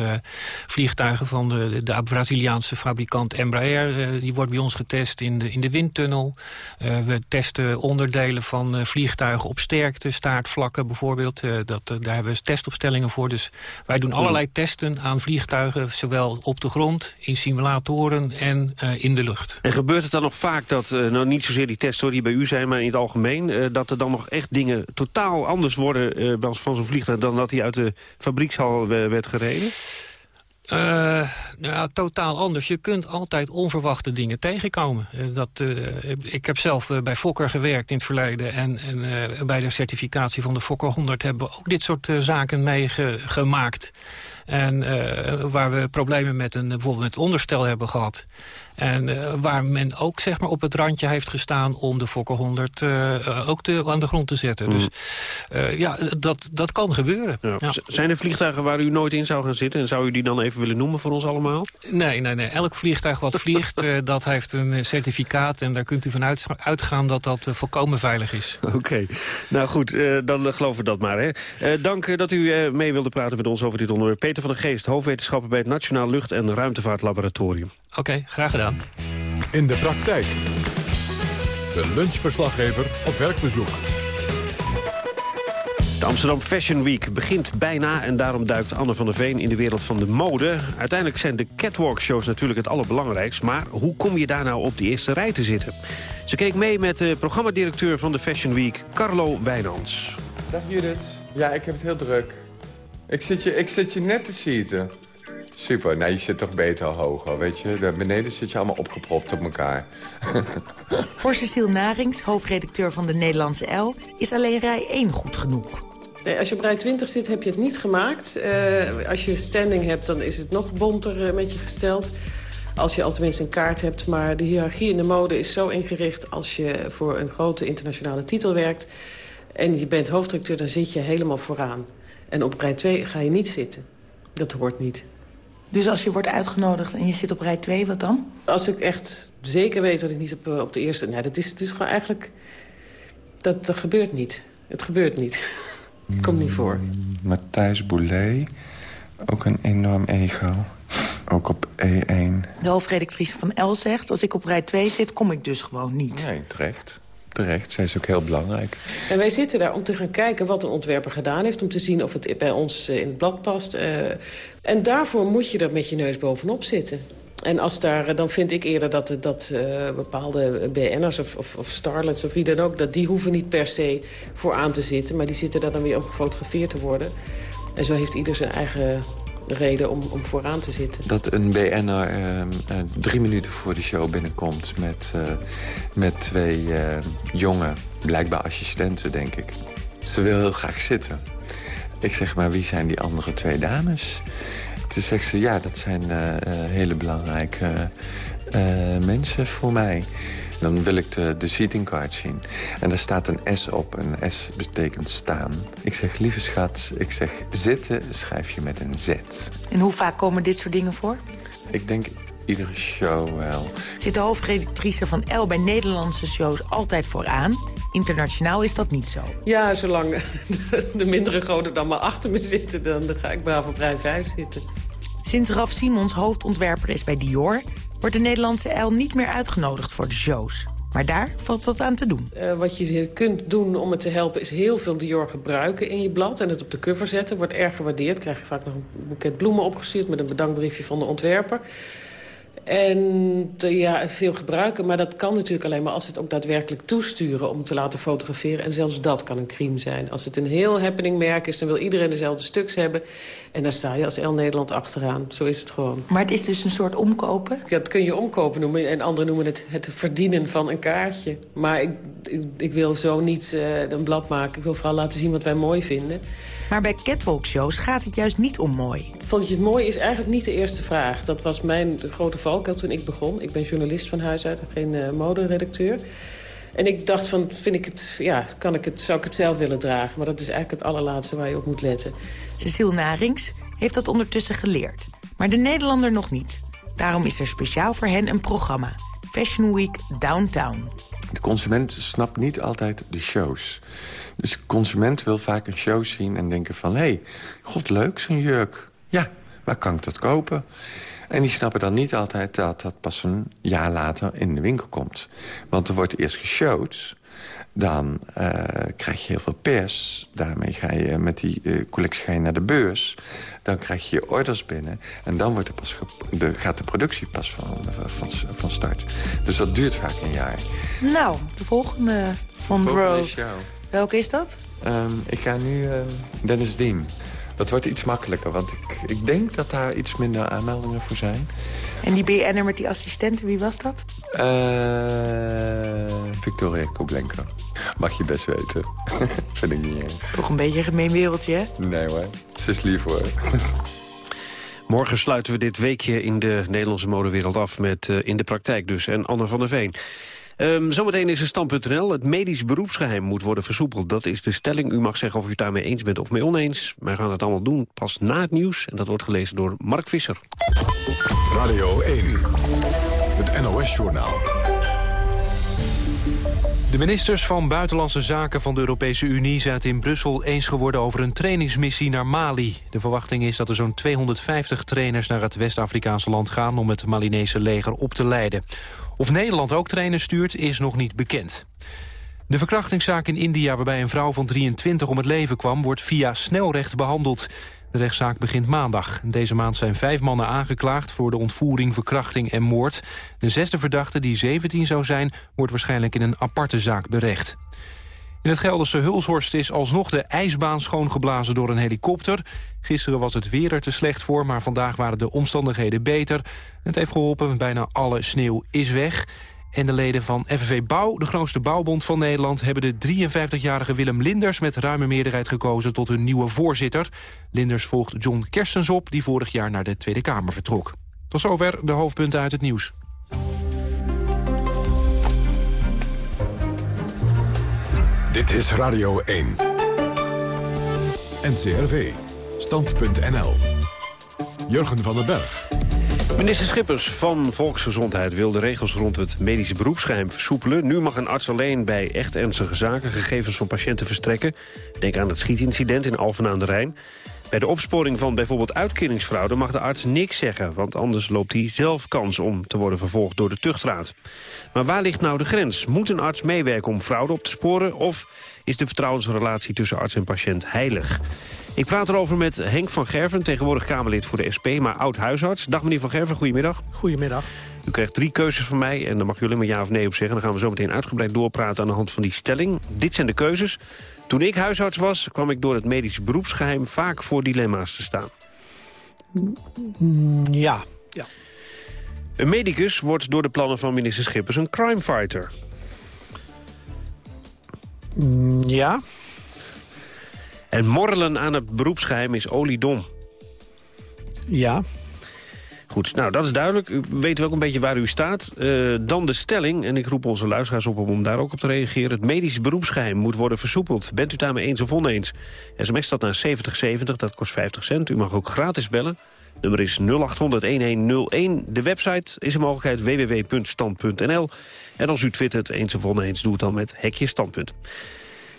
vliegtuigen van de, de Braziliaanse fabrikant Embraer. die wordt bij ons getest in de, in de windtunnel. we testen onderdelen van vliegtuigen op sterkte, staartvlakken bijvoorbeeld. Dat, daar hebben we testopstellingen voor. Dus wij doen allerlei testen aan vliegtuigen, zowel op de grond, in simulatoren en in de lucht. En gebeurt het dan nog vaak dat, nou niet zozeer die testen die bij u zijn, maar in het algemeen, dat er dan nog echt dingen totaal anders worden van zo'n vliegtuig dan dat hij uit de fabriekshal werd gereden? Nou ja, totaal anders. Je kunt altijd onverwachte dingen tegenkomen. Dat, ik heb zelf bij Fokker gewerkt in het verleden... en, en bij de certificatie van de Fokker 100 hebben we ook dit soort zaken meegemaakt. En waar we problemen met een, bijvoorbeeld met onderstel hebben gehad. En uh, waar men ook zeg maar, op het randje heeft gestaan om de Fokker 100 uh, ook te, aan de grond te zetten. Mm. Dus uh, ja, dat, dat kan gebeuren. Ja. Ja. Zijn er vliegtuigen waar u nooit in zou gaan zitten? En zou u die dan even willen noemen voor ons allemaal? Nee, nee, nee. elk vliegtuig wat vliegt, dat heeft een certificaat. En daar kunt u vanuit uitgaan dat dat volkomen veilig is. Oké, okay. nou goed, dan geloven we dat maar. Hè. dank dat u mee wilde praten met ons over dit onderwerp. Peter van der Geest, hoofdwetenschapper bij het Nationaal Lucht- en Ruimtevaartlaboratorium. Oké, okay, graag gedaan. In de praktijk. De lunchverslaggever op werkbezoek. De Amsterdam Fashion Week begint bijna en daarom duikt Anne van der Veen in de wereld van de mode. Uiteindelijk zijn de catwalk-shows natuurlijk het allerbelangrijkst, maar hoe kom je daar nou op de eerste rij te zitten? Ze keek mee met de programmadirecteur van de Fashion Week, Carlo Wijnands. Dag Judith. Ja, ik heb het heel druk. Ik zit je, ik zit je net te zitten. Super, nou je zit toch beter hoger, weet je. Daar beneden zit je allemaal opgepropt op elkaar. Voor Cecile Narings, hoofdredacteur van de Nederlandse L... is alleen rij 1 goed genoeg. Nee, als je op rij 20 zit, heb je het niet gemaakt. Uh, als je standing hebt, dan is het nog bonter uh, met je gesteld. Als je al tenminste een kaart hebt. Maar de hiërarchie in de mode is zo ingericht... als je voor een grote internationale titel werkt... en je bent hoofdredacteur, dan zit je helemaal vooraan. En op rij 2 ga je niet zitten. Dat hoort niet. Dus als je wordt uitgenodigd en je zit op rij 2, wat dan? Als ik echt zeker weet dat ik niet op, op de eerste... Nee, dat is, het is gewoon eigenlijk... Dat, dat gebeurt niet. Het gebeurt niet. Het komt niet voor. Matthijs Boulet, ook een enorm ego. Ook op E1. De hoofdredactrice van L zegt... als ik op rij 2 zit, kom ik dus gewoon niet. Nee, terecht. Terecht, zij is ook heel belangrijk. En wij zitten daar om te gaan kijken wat een ontwerper gedaan heeft... om te zien of het bij ons in het blad past. Uh, en daarvoor moet je er met je neus bovenop zitten. En als daar, dan vind ik eerder dat, dat bepaalde BN'ers of, of, of starlets of wie dan ook... dat die hoeven niet per se voor aan te zitten... maar die zitten daar dan weer om gefotografeerd te worden. En zo heeft ieder zijn eigen reden om, om vooraan te zitten. Dat een BN'er uh, uh, drie minuten voor de show binnenkomt... met, uh, met twee jonge, blijkbaar assistenten, denk ik. Ze wil heel graag zitten. Ik zeg, maar wie zijn die andere twee dames? Toen zegt ze, ja, dat zijn hele belangrijke mensen voor mij. Dan wil ik de, de seating card zien. En daar staat een S op. Een S betekent staan. Ik zeg, lieve schat, ik zeg zitten schrijf je met een Z. En hoe vaak komen dit soort dingen voor? Ik denk iedere show wel. Zit de hoofdredactrice van L bij Nederlandse shows altijd vooraan? Internationaal is dat niet zo. Ja, zolang de mindere goden dan maar achter me zitten... dan ga ik braaf op rij 5 zitten. Sinds Raf Simons hoofdontwerper is bij Dior wordt de Nederlandse L niet meer uitgenodigd voor de shows. Maar daar valt wat aan te doen. Uh, wat je kunt doen om het te helpen is heel veel Dior gebruiken in je blad... en het op de cover zetten. Wordt erg gewaardeerd. Krijg je vaak nog een boeket bloemen opgestuurd... met een bedankbriefje van de ontwerper. En ja, veel gebruiken, maar dat kan natuurlijk alleen maar... als ze het ook daadwerkelijk toesturen om te laten fotograferen. En zelfs dat kan een crime zijn. Als het een heel happening merk is, dan wil iedereen dezelfde stuks hebben. En daar sta je als El Nederland achteraan. Zo is het gewoon. Maar het is dus een soort omkopen? Ja, dat kun je omkopen noemen. En anderen noemen het het verdienen van een kaartje. Maar ik, ik, wil zo niet uh, een blad maken. Ik wil vooral laten zien wat wij mooi vinden. Maar bij catwalk-shows gaat het juist niet om mooi. Vond je het mooi is eigenlijk niet de eerste vraag. Dat was mijn grote toen ik begon. Ik ben journalist van huis uit, geen uh, moderedacteur. En ik dacht van, vind ik het, ja, kan ik het, zou ik het zelf willen dragen? Maar dat is eigenlijk het allerlaatste waar je op moet letten. Cecile Narings heeft dat ondertussen geleerd. Maar de Nederlander nog niet. Daarom is er speciaal voor hen een programma. Fashion Week Downtown. De consument snapt niet altijd de shows. Dus de consument wil vaak een show zien en denken van... hé, hey, god leuk, zo'n jurk. Ja, waar kan ik dat kopen? En die snappen dan niet altijd dat dat pas een jaar later in de winkel komt. Want er wordt eerst geshowd. Dan uh, krijg je heel veel pers. Daarmee ga je met die uh, collectie ga je naar de beurs. Dan krijg je orders binnen. En dan wordt er pas de, gaat de productie pas van, van, van start. Dus dat duurt vaak een jaar. Nou, de volgende van Bro. Welke is dat? Um, ik ga nu uh, Dennis Diem. Dat wordt iets makkelijker, want ik, ik denk dat daar iets minder aanmeldingen voor zijn. En die BN'er met die assistenten, wie was dat? Uh, Victoria Koblenko. Mag je best weten. Vind ik niet erg. Toch een beetje een gemeen wereldje, hè? Nee hoor, ze is lief hoor. Morgen sluiten we dit weekje in de Nederlandse modewereld af... met uh, In de Praktijk dus en Anne van der Veen. Um, zometeen is er stand.nl. Het medisch beroepsgeheim moet worden versoepeld. Dat is de stelling. U mag zeggen of u het daarmee eens bent of mee oneens. Wij gaan het allemaal doen pas na het nieuws. En dat wordt gelezen door Mark Visser. Radio 1. Het NOS-journaal. De ministers van Buitenlandse Zaken van de Europese Unie zijn het in Brussel eens geworden over een trainingsmissie naar Mali. De verwachting is dat er zo'n 250 trainers naar het West-Afrikaanse land gaan om het Malinese leger op te leiden. Of Nederland ook trainers stuurt, is nog niet bekend. De verkrachtingszaak in India waarbij een vrouw van 23 om het leven kwam... wordt via snelrecht behandeld. De rechtszaak begint maandag. Deze maand zijn vijf mannen aangeklaagd voor de ontvoering, verkrachting en moord. De zesde verdachte, die 17 zou zijn, wordt waarschijnlijk in een aparte zaak berecht. In het Gelderse Hulshorst is alsnog de ijsbaan schoongeblazen door een helikopter. Gisteren was het weer er te slecht voor, maar vandaag waren de omstandigheden beter. Het heeft geholpen, bijna alle sneeuw is weg. En de leden van FNV Bouw, de grootste bouwbond van Nederland... hebben de 53-jarige Willem Linders met ruime meerderheid gekozen... tot hun nieuwe voorzitter. Linders volgt John Kerstens op, die vorig jaar naar de Tweede Kamer vertrok. Tot zover de hoofdpunten uit het nieuws. Dit is Radio 1. NCRV. Stand.nl. Jurgen van den Berg. Minister Schippers van Volksgezondheid wil de regels rond het medische beroepsgeheim versoepelen. Nu mag een arts alleen bij echt ernstige zaken gegevens van patiënten verstrekken. Denk aan het schietincident in Alphen aan de Rijn. Bij de opsporing van bijvoorbeeld uitkeringsfraude mag de arts niks zeggen... want anders loopt hij zelf kans om te worden vervolgd door de tuchtraad. Maar waar ligt nou de grens? Moet een arts meewerken om fraude op te sporen... of is de vertrouwensrelatie tussen arts en patiënt heilig? Ik praat erover met Henk van Gerven, tegenwoordig Kamerlid voor de SP... maar oud-huisarts. Dag meneer van Gerven, goedemiddag. Goedemiddag. U krijgt drie keuzes van mij en dan mag alleen maar ja of nee op zeggen. Dan gaan we zo meteen uitgebreid doorpraten aan de hand van die stelling. Dit zijn de keuzes. Toen ik huisarts was, kwam ik door het medisch beroepsgeheim vaak voor dilemma's te staan. Mm, ja, ja. Een medicus wordt door de plannen van minister Schippers een crimefighter. Mm, ja. En morrelen aan het beroepsgeheim is oliedom. Ja. Goed, nou dat is duidelijk. U weet ook een beetje waar u staat. Uh, dan de stelling, en ik roep onze luisteraars op om daar ook op te reageren. Het medisch beroepsgeheim moet worden versoepeld. Bent u daarmee eens of oneens? SMS staat naar 7070, dat kost 50 cent. U mag ook gratis bellen. Nummer is 0800-1101. De website is een mogelijkheid www.stand.nl. En als u twittert eens of oneens, doe het dan met hekje standpunt.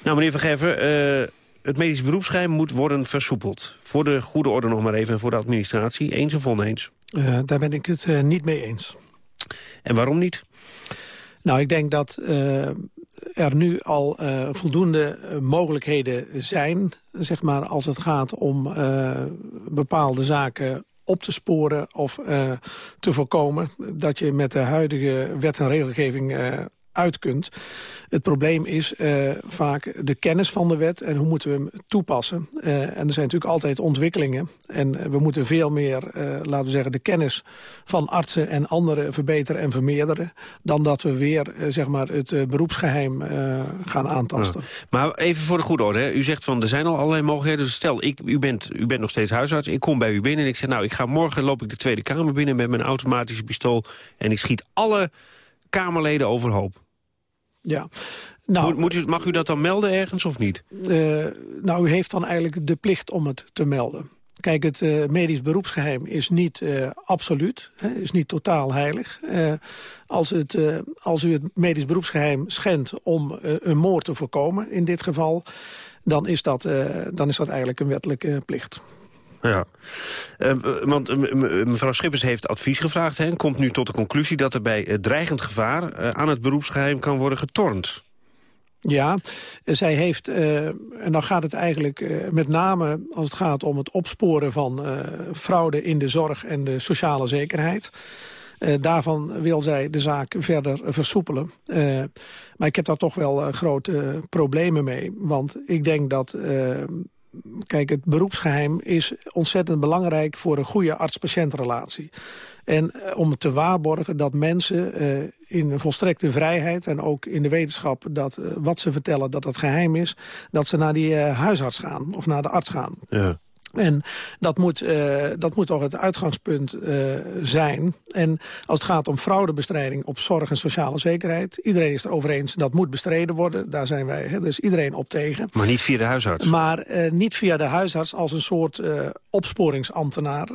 Nou, meneer Van Gever, uh, het medisch beroepsgeheim moet worden versoepeld. Voor de goede orde nog maar even en voor de administratie. Eens of oneens? Uh, daar ben ik het uh, niet mee eens. En waarom niet? Nou, ik denk dat uh, er nu al voldoende mogelijkheden zijn... zeg maar, als het gaat om bepaalde zaken op te sporen of te voorkomen... dat je met de huidige wet en regelgeving uit kunt. Het probleem is uh, vaak de kennis van de wet en hoe moeten we hem toepassen. Uh, en er zijn natuurlijk altijd ontwikkelingen. En we moeten veel meer, laten we zeggen, de kennis van artsen en anderen verbeteren en vermeerderen. Dan dat we weer, zeg maar, het beroepsgeheim gaan aantasten. Maar even voor de goede orde, hè. u zegt van er zijn al allerlei mogelijkheden. Dus stel, ik, u, bent, u bent nog steeds huisarts, ik kom bij u binnen en ik zeg nou, ik ga morgen loop ik de Tweede Kamer binnen met mijn automatische pistool en ik schiet alle Kamerleden overhoop. Ja. Nou, moet, moet u, mag u dat dan melden ergens of niet? Uh, nou, u heeft dan eigenlijk de plicht om het te melden. Kijk, het uh, medisch beroepsgeheim is niet uh, absoluut, hè, is niet totaal heilig. Uh, als, het, als u het medisch beroepsgeheim schendt om een moord te voorkomen, in dit geval... dan is dat, dan is dat eigenlijk een wettelijke plicht. Ja, uh, want mevrouw Schippers heeft advies gevraagd... en komt nu tot de conclusie dat er bij dreigend gevaar... Aan het beroepsgeheim kan worden getornd. Ja, zij heeft, en dan gaat het eigenlijk met name als het gaat om het opsporen van fraude in de zorg en de sociale zekerheid. daarvan wil zij de zaak verder versoepelen. maar ik heb daar toch wel grote problemen mee. Want ik denk dat kijk, het beroepsgeheim is ontzettend belangrijk voor een goede arts-patiëntrelatie. En uh, om te waarborgen dat mensen uh, in volstrekte vrijheid... en ook in de wetenschap dat uh, wat ze vertellen dat het geheim is... dat ze naar die huisarts gaan of naar de arts gaan. Ja. En dat moet, uh, dat moet toch het uitgangspunt uh, zijn. En als het gaat om fraudebestrijding op zorg en sociale zekerheid... iedereen is er over eens, dat moet bestreden worden. Daar zijn wij, hè, dus iedereen op tegen. Maar niet via de huisarts? Maar uh, niet via de huisarts als een soort opsporingsambtenaar.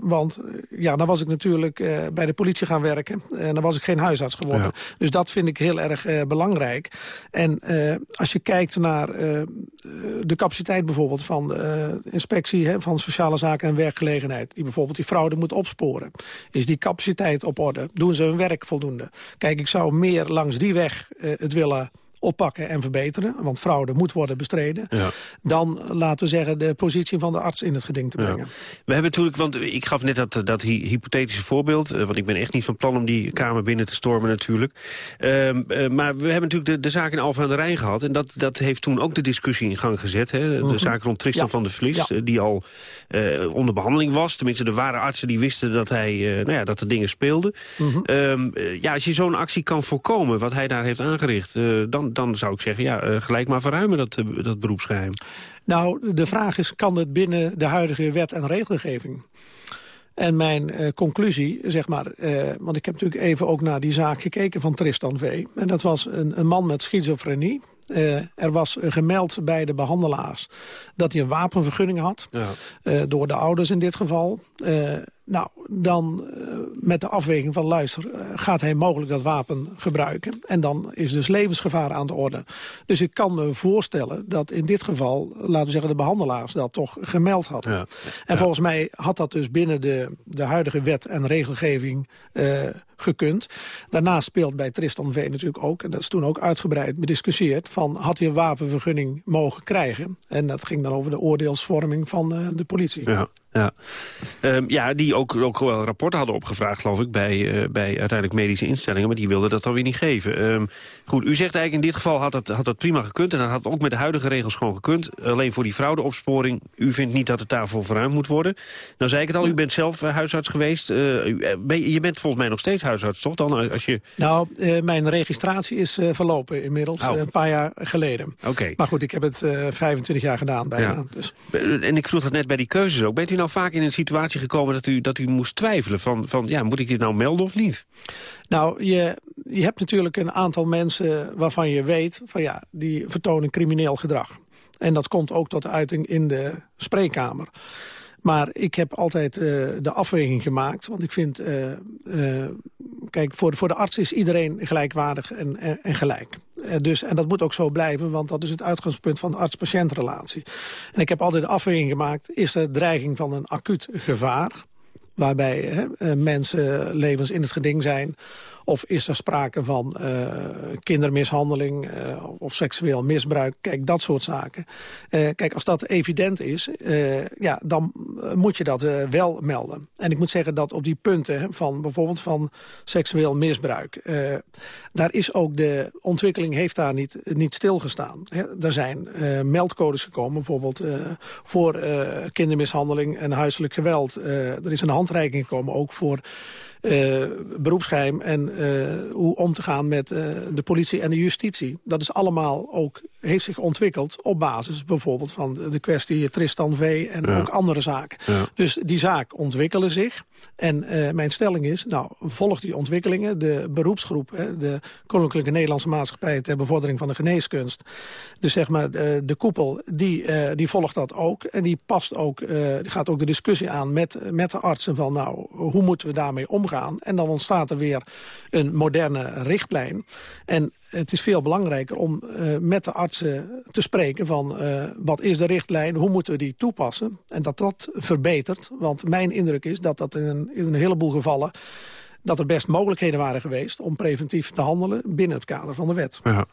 want ja, dan was ik natuurlijk bij de politie gaan werken. En dan was ik geen huisarts geworden. Ja. Dus dat vind ik heel erg belangrijk. En als je kijkt naar de capaciteit bijvoorbeeld van de van Sociale Zaken en Werkgelegenheid... die bijvoorbeeld die fraude moet opsporen. Is die capaciteit op orde? Doen ze hun werk voldoende? Kijk, ik zou meer langs die weg uh, het willen oppakken en verbeteren. Want fraude moet worden bestreden. Ja. Dan, laten we zeggen, de positie van de arts in het geding te brengen. Ja. We hebben natuurlijk, want ik gaf net dat, dat hypothetische voorbeeld. Uh, want ik ben echt niet van plan om die Kamer binnen te stormen natuurlijk. Uh, uh, maar we hebben natuurlijk de, de zaak in Alphen aan de Rijn gehad. En dat, dat heeft toen ook de discussie in gang gezet. Hè? De -huh. zaak rond Tristan ja. van der Vlies. die al uh, onder behandeling was. Tenminste, er waren artsen die wisten dat, hij, nou ja, dat er dingen speelden. -huh. um, ja, als je zo'n actie kan voorkomen, wat hij daar heeft aangericht... Uh, dan dan zou ik zeggen, ja, uh, gelijk maar verruimen dat, uh, dat beroepsgeheim. Nou, de vraag is, kan het binnen de huidige wet en regelgeving? En mijn uh, conclusie, zeg maar, want ik heb natuurlijk even ook naar die zaak gekeken van Tristan V. En dat was een, een man met schizofrenie. er was gemeld bij de behandelaars dat hij een wapenvergunning had. Ja. door de ouders in dit geval. Nou, dan uh, met de afweging van luister, uh, gaat hij mogelijk dat wapen gebruiken? En dan is dus levensgevaar aan de orde. Dus ik kan me voorstellen dat in dit geval, laten we zeggen de behandelaars dat toch gemeld hadden. Ja. En ja. volgens mij had dat dus binnen de, de huidige wet en regelgeving uh, gekund. Daarnaast speelt bij Tristan V natuurlijk ook, en dat is toen ook uitgebreid bediscussieerd, van had hij een wapenvergunning mogen krijgen? En dat ging dan over de oordeelsvorming van de politie. Ja. Ja, um, ja die ook, ook wel rapporten hadden opgevraagd, geloof ik, bij, uh, bij uiteindelijk medische instellingen. Maar die wilden dat dan weer niet geven. Um, goed, u zegt eigenlijk in dit geval had dat, had dat prima gekund. En dat had ook met de huidige regels gewoon gekund. Alleen voor die fraudeopsporing, u vindt niet dat het daarvoor verruimd moet worden. Nou zei ik het al, u bent zelf uh, huisarts geweest. Uh, ben, je bent volgens mij nog steeds huisarts, toch? Dan, als je... Nou, mijn registratie is verlopen inmiddels, oh. een paar jaar geleden. Oké. Okay. Maar goed, ik heb het 25 jaar gedaan bijna. Ja. Dus. En ik vroeg dat net bij die keuzes ook. Bent u nou vaak in een situatie gekomen dat u, dat u moest twijfelen? Van, van ja, moet ik dit nou melden of niet? Nou, je, je hebt natuurlijk een aantal mensen waarvan je weet... van ja, die vertonen crimineel gedrag. En dat komt ook tot uiting in de spreekkamer. Maar ik heb altijd uh, de afweging gemaakt. Want ik vind, uh, uh, kijk, voor, voor de arts is iedereen gelijkwaardig en, en gelijk. Dus, en dat moet ook zo blijven, want dat is het uitgangspunt van de arts-patiëntrelatie. En ik heb altijd de afweging gemaakt, is er dreiging van een acuut gevaar waarbij hè, eh, mensen levens in het geding zijn... Of is er sprake van uh, kindermishandeling uh, of seksueel misbruik? Kijk, dat soort zaken. Uh, kijk, als dat evident is, ja, dan moet je dat wel melden. En ik moet zeggen dat op die punten van bijvoorbeeld van seksueel misbruik... daar is ook de ontwikkeling heeft daar niet, niet stilgestaan. Hè? Er zijn meldcodes gekomen, bijvoorbeeld voor kindermishandeling en huiselijk geweld. er is een handreiking gekomen ook voor uh, beroepsgeheim en uh, hoe om te gaan met uh, de politie en de justitie. Dat is allemaal ook heeft zich ontwikkeld op basis bijvoorbeeld van de kwestie Tristan V. en ook andere zaken. Dus die zaak ontwikkelen zich. En mijn stelling is, nou, volg die ontwikkelingen. De beroepsgroep, hè, de Koninklijke Nederlandse Maatschappij... ter bevordering van de geneeskunst. Dus zeg maar, de, koepel, die, die volgt dat ook. En die past ook, die gaat ook de discussie aan met, met de artsen... van nou, hoe moeten we daarmee omgaan? En dan ontstaat er weer een moderne richtlijn. En het is veel belangrijker om uh, met de artsen te spreken van uh, wat is de richtlijn, hoe moeten we die toepassen. En dat dat verbetert, want mijn indruk is dat dat in een, in een heleboel gevallen dat er best mogelijkheden waren geweest om preventief te handelen binnen het kader van de wet. Ja.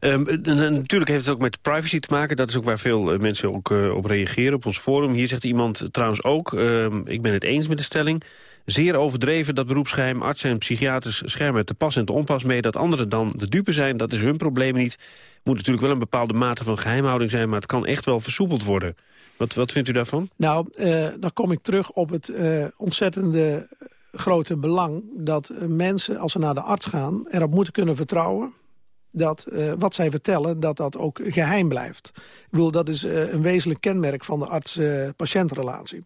Um, natuurlijk heeft het ook met privacy te maken. Dat is ook waar veel eh, mensen ook op reageren op ons forum. Hier zegt iemand trouwens ook, um, ik ben het eens met de stelling... Zeer overdreven dat beroepsgeheim artsen en psychiaters schermen te pas en te onpas mee. Dat anderen dan de dupe zijn, dat is hun probleem niet. moet natuurlijk wel een bepaalde mate van geheimhouding zijn... maar het kan echt wel versoepeld worden. Wat, wat vindt u daarvan? Nou, uh, dan kom ik terug op het uh, ontzettende grote belang... dat mensen, als ze naar de arts gaan, erop moeten kunnen vertrouwen dat uh, wat zij vertellen, dat dat ook geheim blijft. Ik bedoel, dat is een wezenlijk kenmerk van de arts-patiëntrelatie.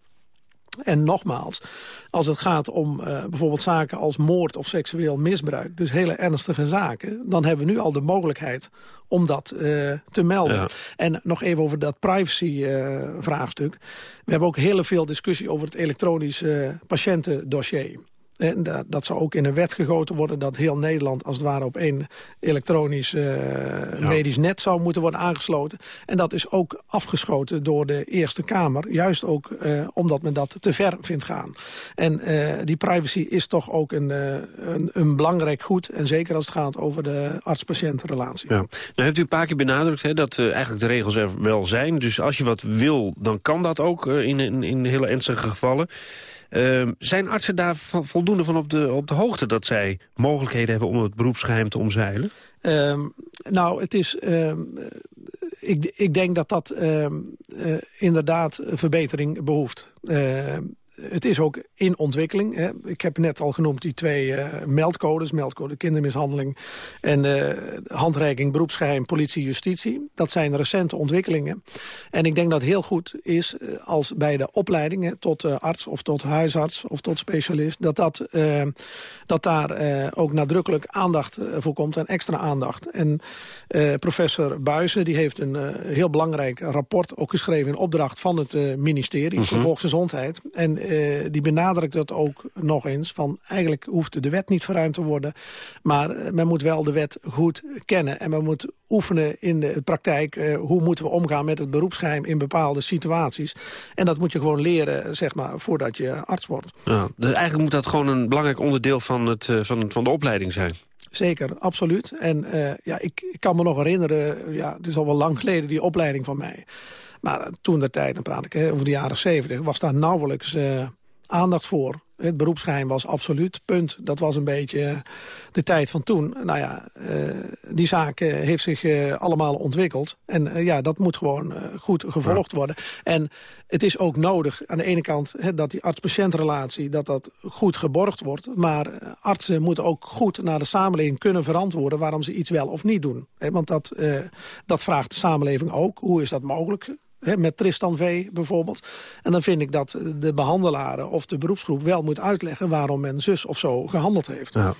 En nogmaals, als het gaat om uh, bijvoorbeeld zaken als moord of seksueel misbruik... dus hele ernstige zaken, dan hebben we nu al de mogelijkheid om dat uh, te melden. Ja. En nog even over dat privacy-vraagstuk. Uh, we hebben ook heel veel discussie over het elektronisch patiëntendossier. En dat, dat zou ook in een wet gegoten worden... dat heel Nederland als het ware op één elektronisch uh, ja. medisch net zou moeten worden aangesloten. En dat is ook afgeschoten door de Eerste Kamer. Juist ook uh, omdat men dat te ver vindt gaan. En uh, die privacy is toch ook een, een, een, belangrijk goed. En zeker als het gaat over de arts-patiëntenrelatie. Ja. Nou hebt u een paar keer benadrukt hè, dat eigenlijk de regels er wel zijn. Dus als je wat wil, dan kan dat ook in, in, in hele ernstige gevallen. Uh, zijn artsen daar voldoende van op de, op de hoogte... dat zij mogelijkheden hebben om het beroepsgeheim te omzeilen? Um, nou, het is... Um, ik, ik denk dat dat um, uh, inderdaad verbetering behoeft. Het is ook in ontwikkeling. Hè. Ik heb net al genoemd die twee uh, meldcodes. Meldcode kindermishandeling en uh, handreiking beroepsgeheim politie justitie. Dat zijn recente ontwikkelingen. En ik denk dat heel goed is uh, als bij de opleidingen tot arts of tot huisarts of tot specialist... dat, dat, dat daar ook nadrukkelijk aandacht voor komt en extra aandacht. En professor Buizen die heeft een heel belangrijk rapport ook geschreven... in opdracht van het ministerie voor Volksgezondheid. En uh, die benadrukt dat ook nog eens. Van eigenlijk hoeft de wet niet verruimd te worden. Maar uh, men moet wel de wet goed kennen. En men moet oefenen in de praktijk. Uh, hoe moeten we omgaan met het beroepsgeheim in bepaalde situaties. En dat moet je gewoon leren, zeg maar, voordat je arts wordt. Ja, dus eigenlijk moet dat gewoon een belangrijk onderdeel van, het, van, van de opleiding zijn. Zeker, absoluut. En uh, ja, ik, ik, kan me nog herinneren, ja, het is al wel lang geleden, die opleiding van mij. Maar toen de tijd, dan praat ik hè, over de jaren zeventig... was daar nauwelijks uh, aandacht voor. Het beroepsgeheim was absoluut, punt. Dat was een beetje de tijd van toen. Nou ja, uh, die zaak uh, heeft zich uh, allemaal ontwikkeld. En ja, dat moet gewoon goed gevolgd ja. worden. En het is ook nodig aan de ene kant dat die arts-patiëntrelatie... dat dat goed geborgd wordt. Maar artsen moeten ook goed naar de samenleving kunnen verantwoorden... waarom ze iets wel of niet doen. Want dat, dat vraagt de samenleving ook. Hoe is dat mogelijk? He, met Tristan V bijvoorbeeld. En dan vind ik dat de behandelaren of de beroepsgroep wel moet uitleggen... waarom men zus of zo gehandeld heeft. Ja.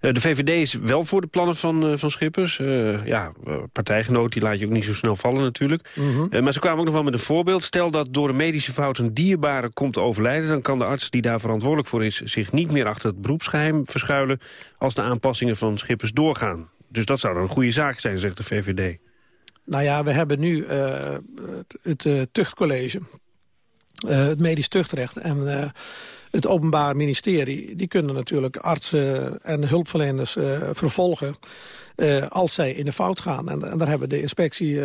De VVD is wel voor de plannen van, uh, van Schippers. Uh, ja, partijgenoot, die laat je ook niet zo snel vallen natuurlijk. Mm -hmm. uh, maar ze kwamen ook nog wel met een voorbeeld. Stel dat door een medische fout een dierbare komt te overlijden... dan kan de arts die daar verantwoordelijk voor is... zich niet meer achter het beroepsgeheim verschuilen... als de aanpassingen van Schippers doorgaan. Dus dat zou dan een goede zaak zijn, zegt de VVD. Nou ja, we hebben nu uh, het, het uh, tuchtcollege. Uh, het medisch tuchtrecht en het Openbaar Ministerie... die kunnen natuurlijk artsen en hulpverleners vervolgen... als zij in de fout gaan. En, en daar hebben de inspectie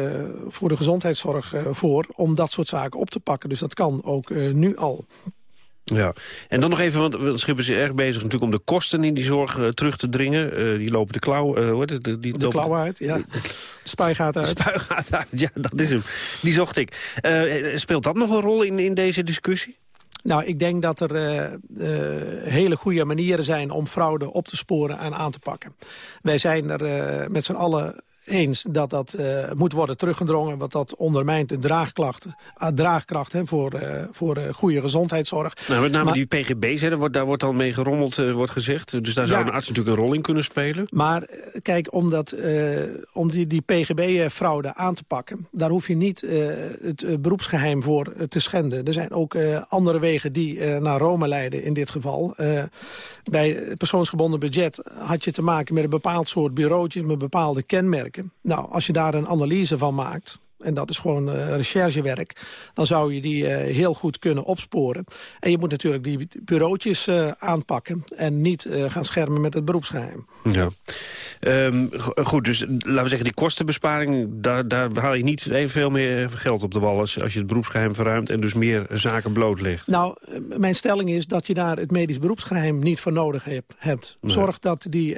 voor de gezondheidszorg voor... om dat soort zaken op te pakken. Dus dat kan ook nu al. Ja, en dan nog even, want Schippers is erg bezig natuurlijk om de kosten in die zorg uh, terug te dringen. Uh, die lopen de klauw, uh, de, de, die de lopen... klauw uit, ja. De spui gaat uit. Spui gaat uit, ja, dat is hem. Die zocht ik. speelt dat nog een rol in, in deze discussie? Nou, ik denk dat er hele goede manieren zijn om fraude op te sporen en aan te pakken. Wij zijn er met z'n allen eens dat dat uh, moet worden teruggedrongen... want dat ondermijnt de draagkracht, uh, draagkracht hè, voor, uh, voor goede gezondheidszorg. Nou, met name maar, die pgb's, hè, daar, wordt, daar wordt al mee gerommeld, wordt gezegd. Dus daar zou een arts natuurlijk een rol in kunnen spelen. Maar kijk, om, dat, om die, die pgb-fraude aan te pakken... daar hoef je niet het beroepsgeheim voor te schenden. Er zijn ook andere wegen die naar Rome leiden in dit geval. bij persoonsgebonden budget had je te maken met een bepaald soort bureautjes... met bepaalde kenmerken. Nou, als je daar een analyse van maakt en dat is gewoon uh, recherchewerk... dan zou je die uh, heel goed kunnen opsporen. En je moet natuurlijk die bureautjes uh, aanpakken... en niet gaan schermen met het beroepsgeheim. Ja. Um, goed, dus laten we zeggen, die kostenbesparing... daar, daar haal je niet evenveel meer geld op de wal... Als, als je het beroepsgeheim verruimt en dus meer zaken blootlegt. Nou, mijn stelling is dat je daar het medisch beroepsgeheim niet voor nodig hebt. Zorg dat die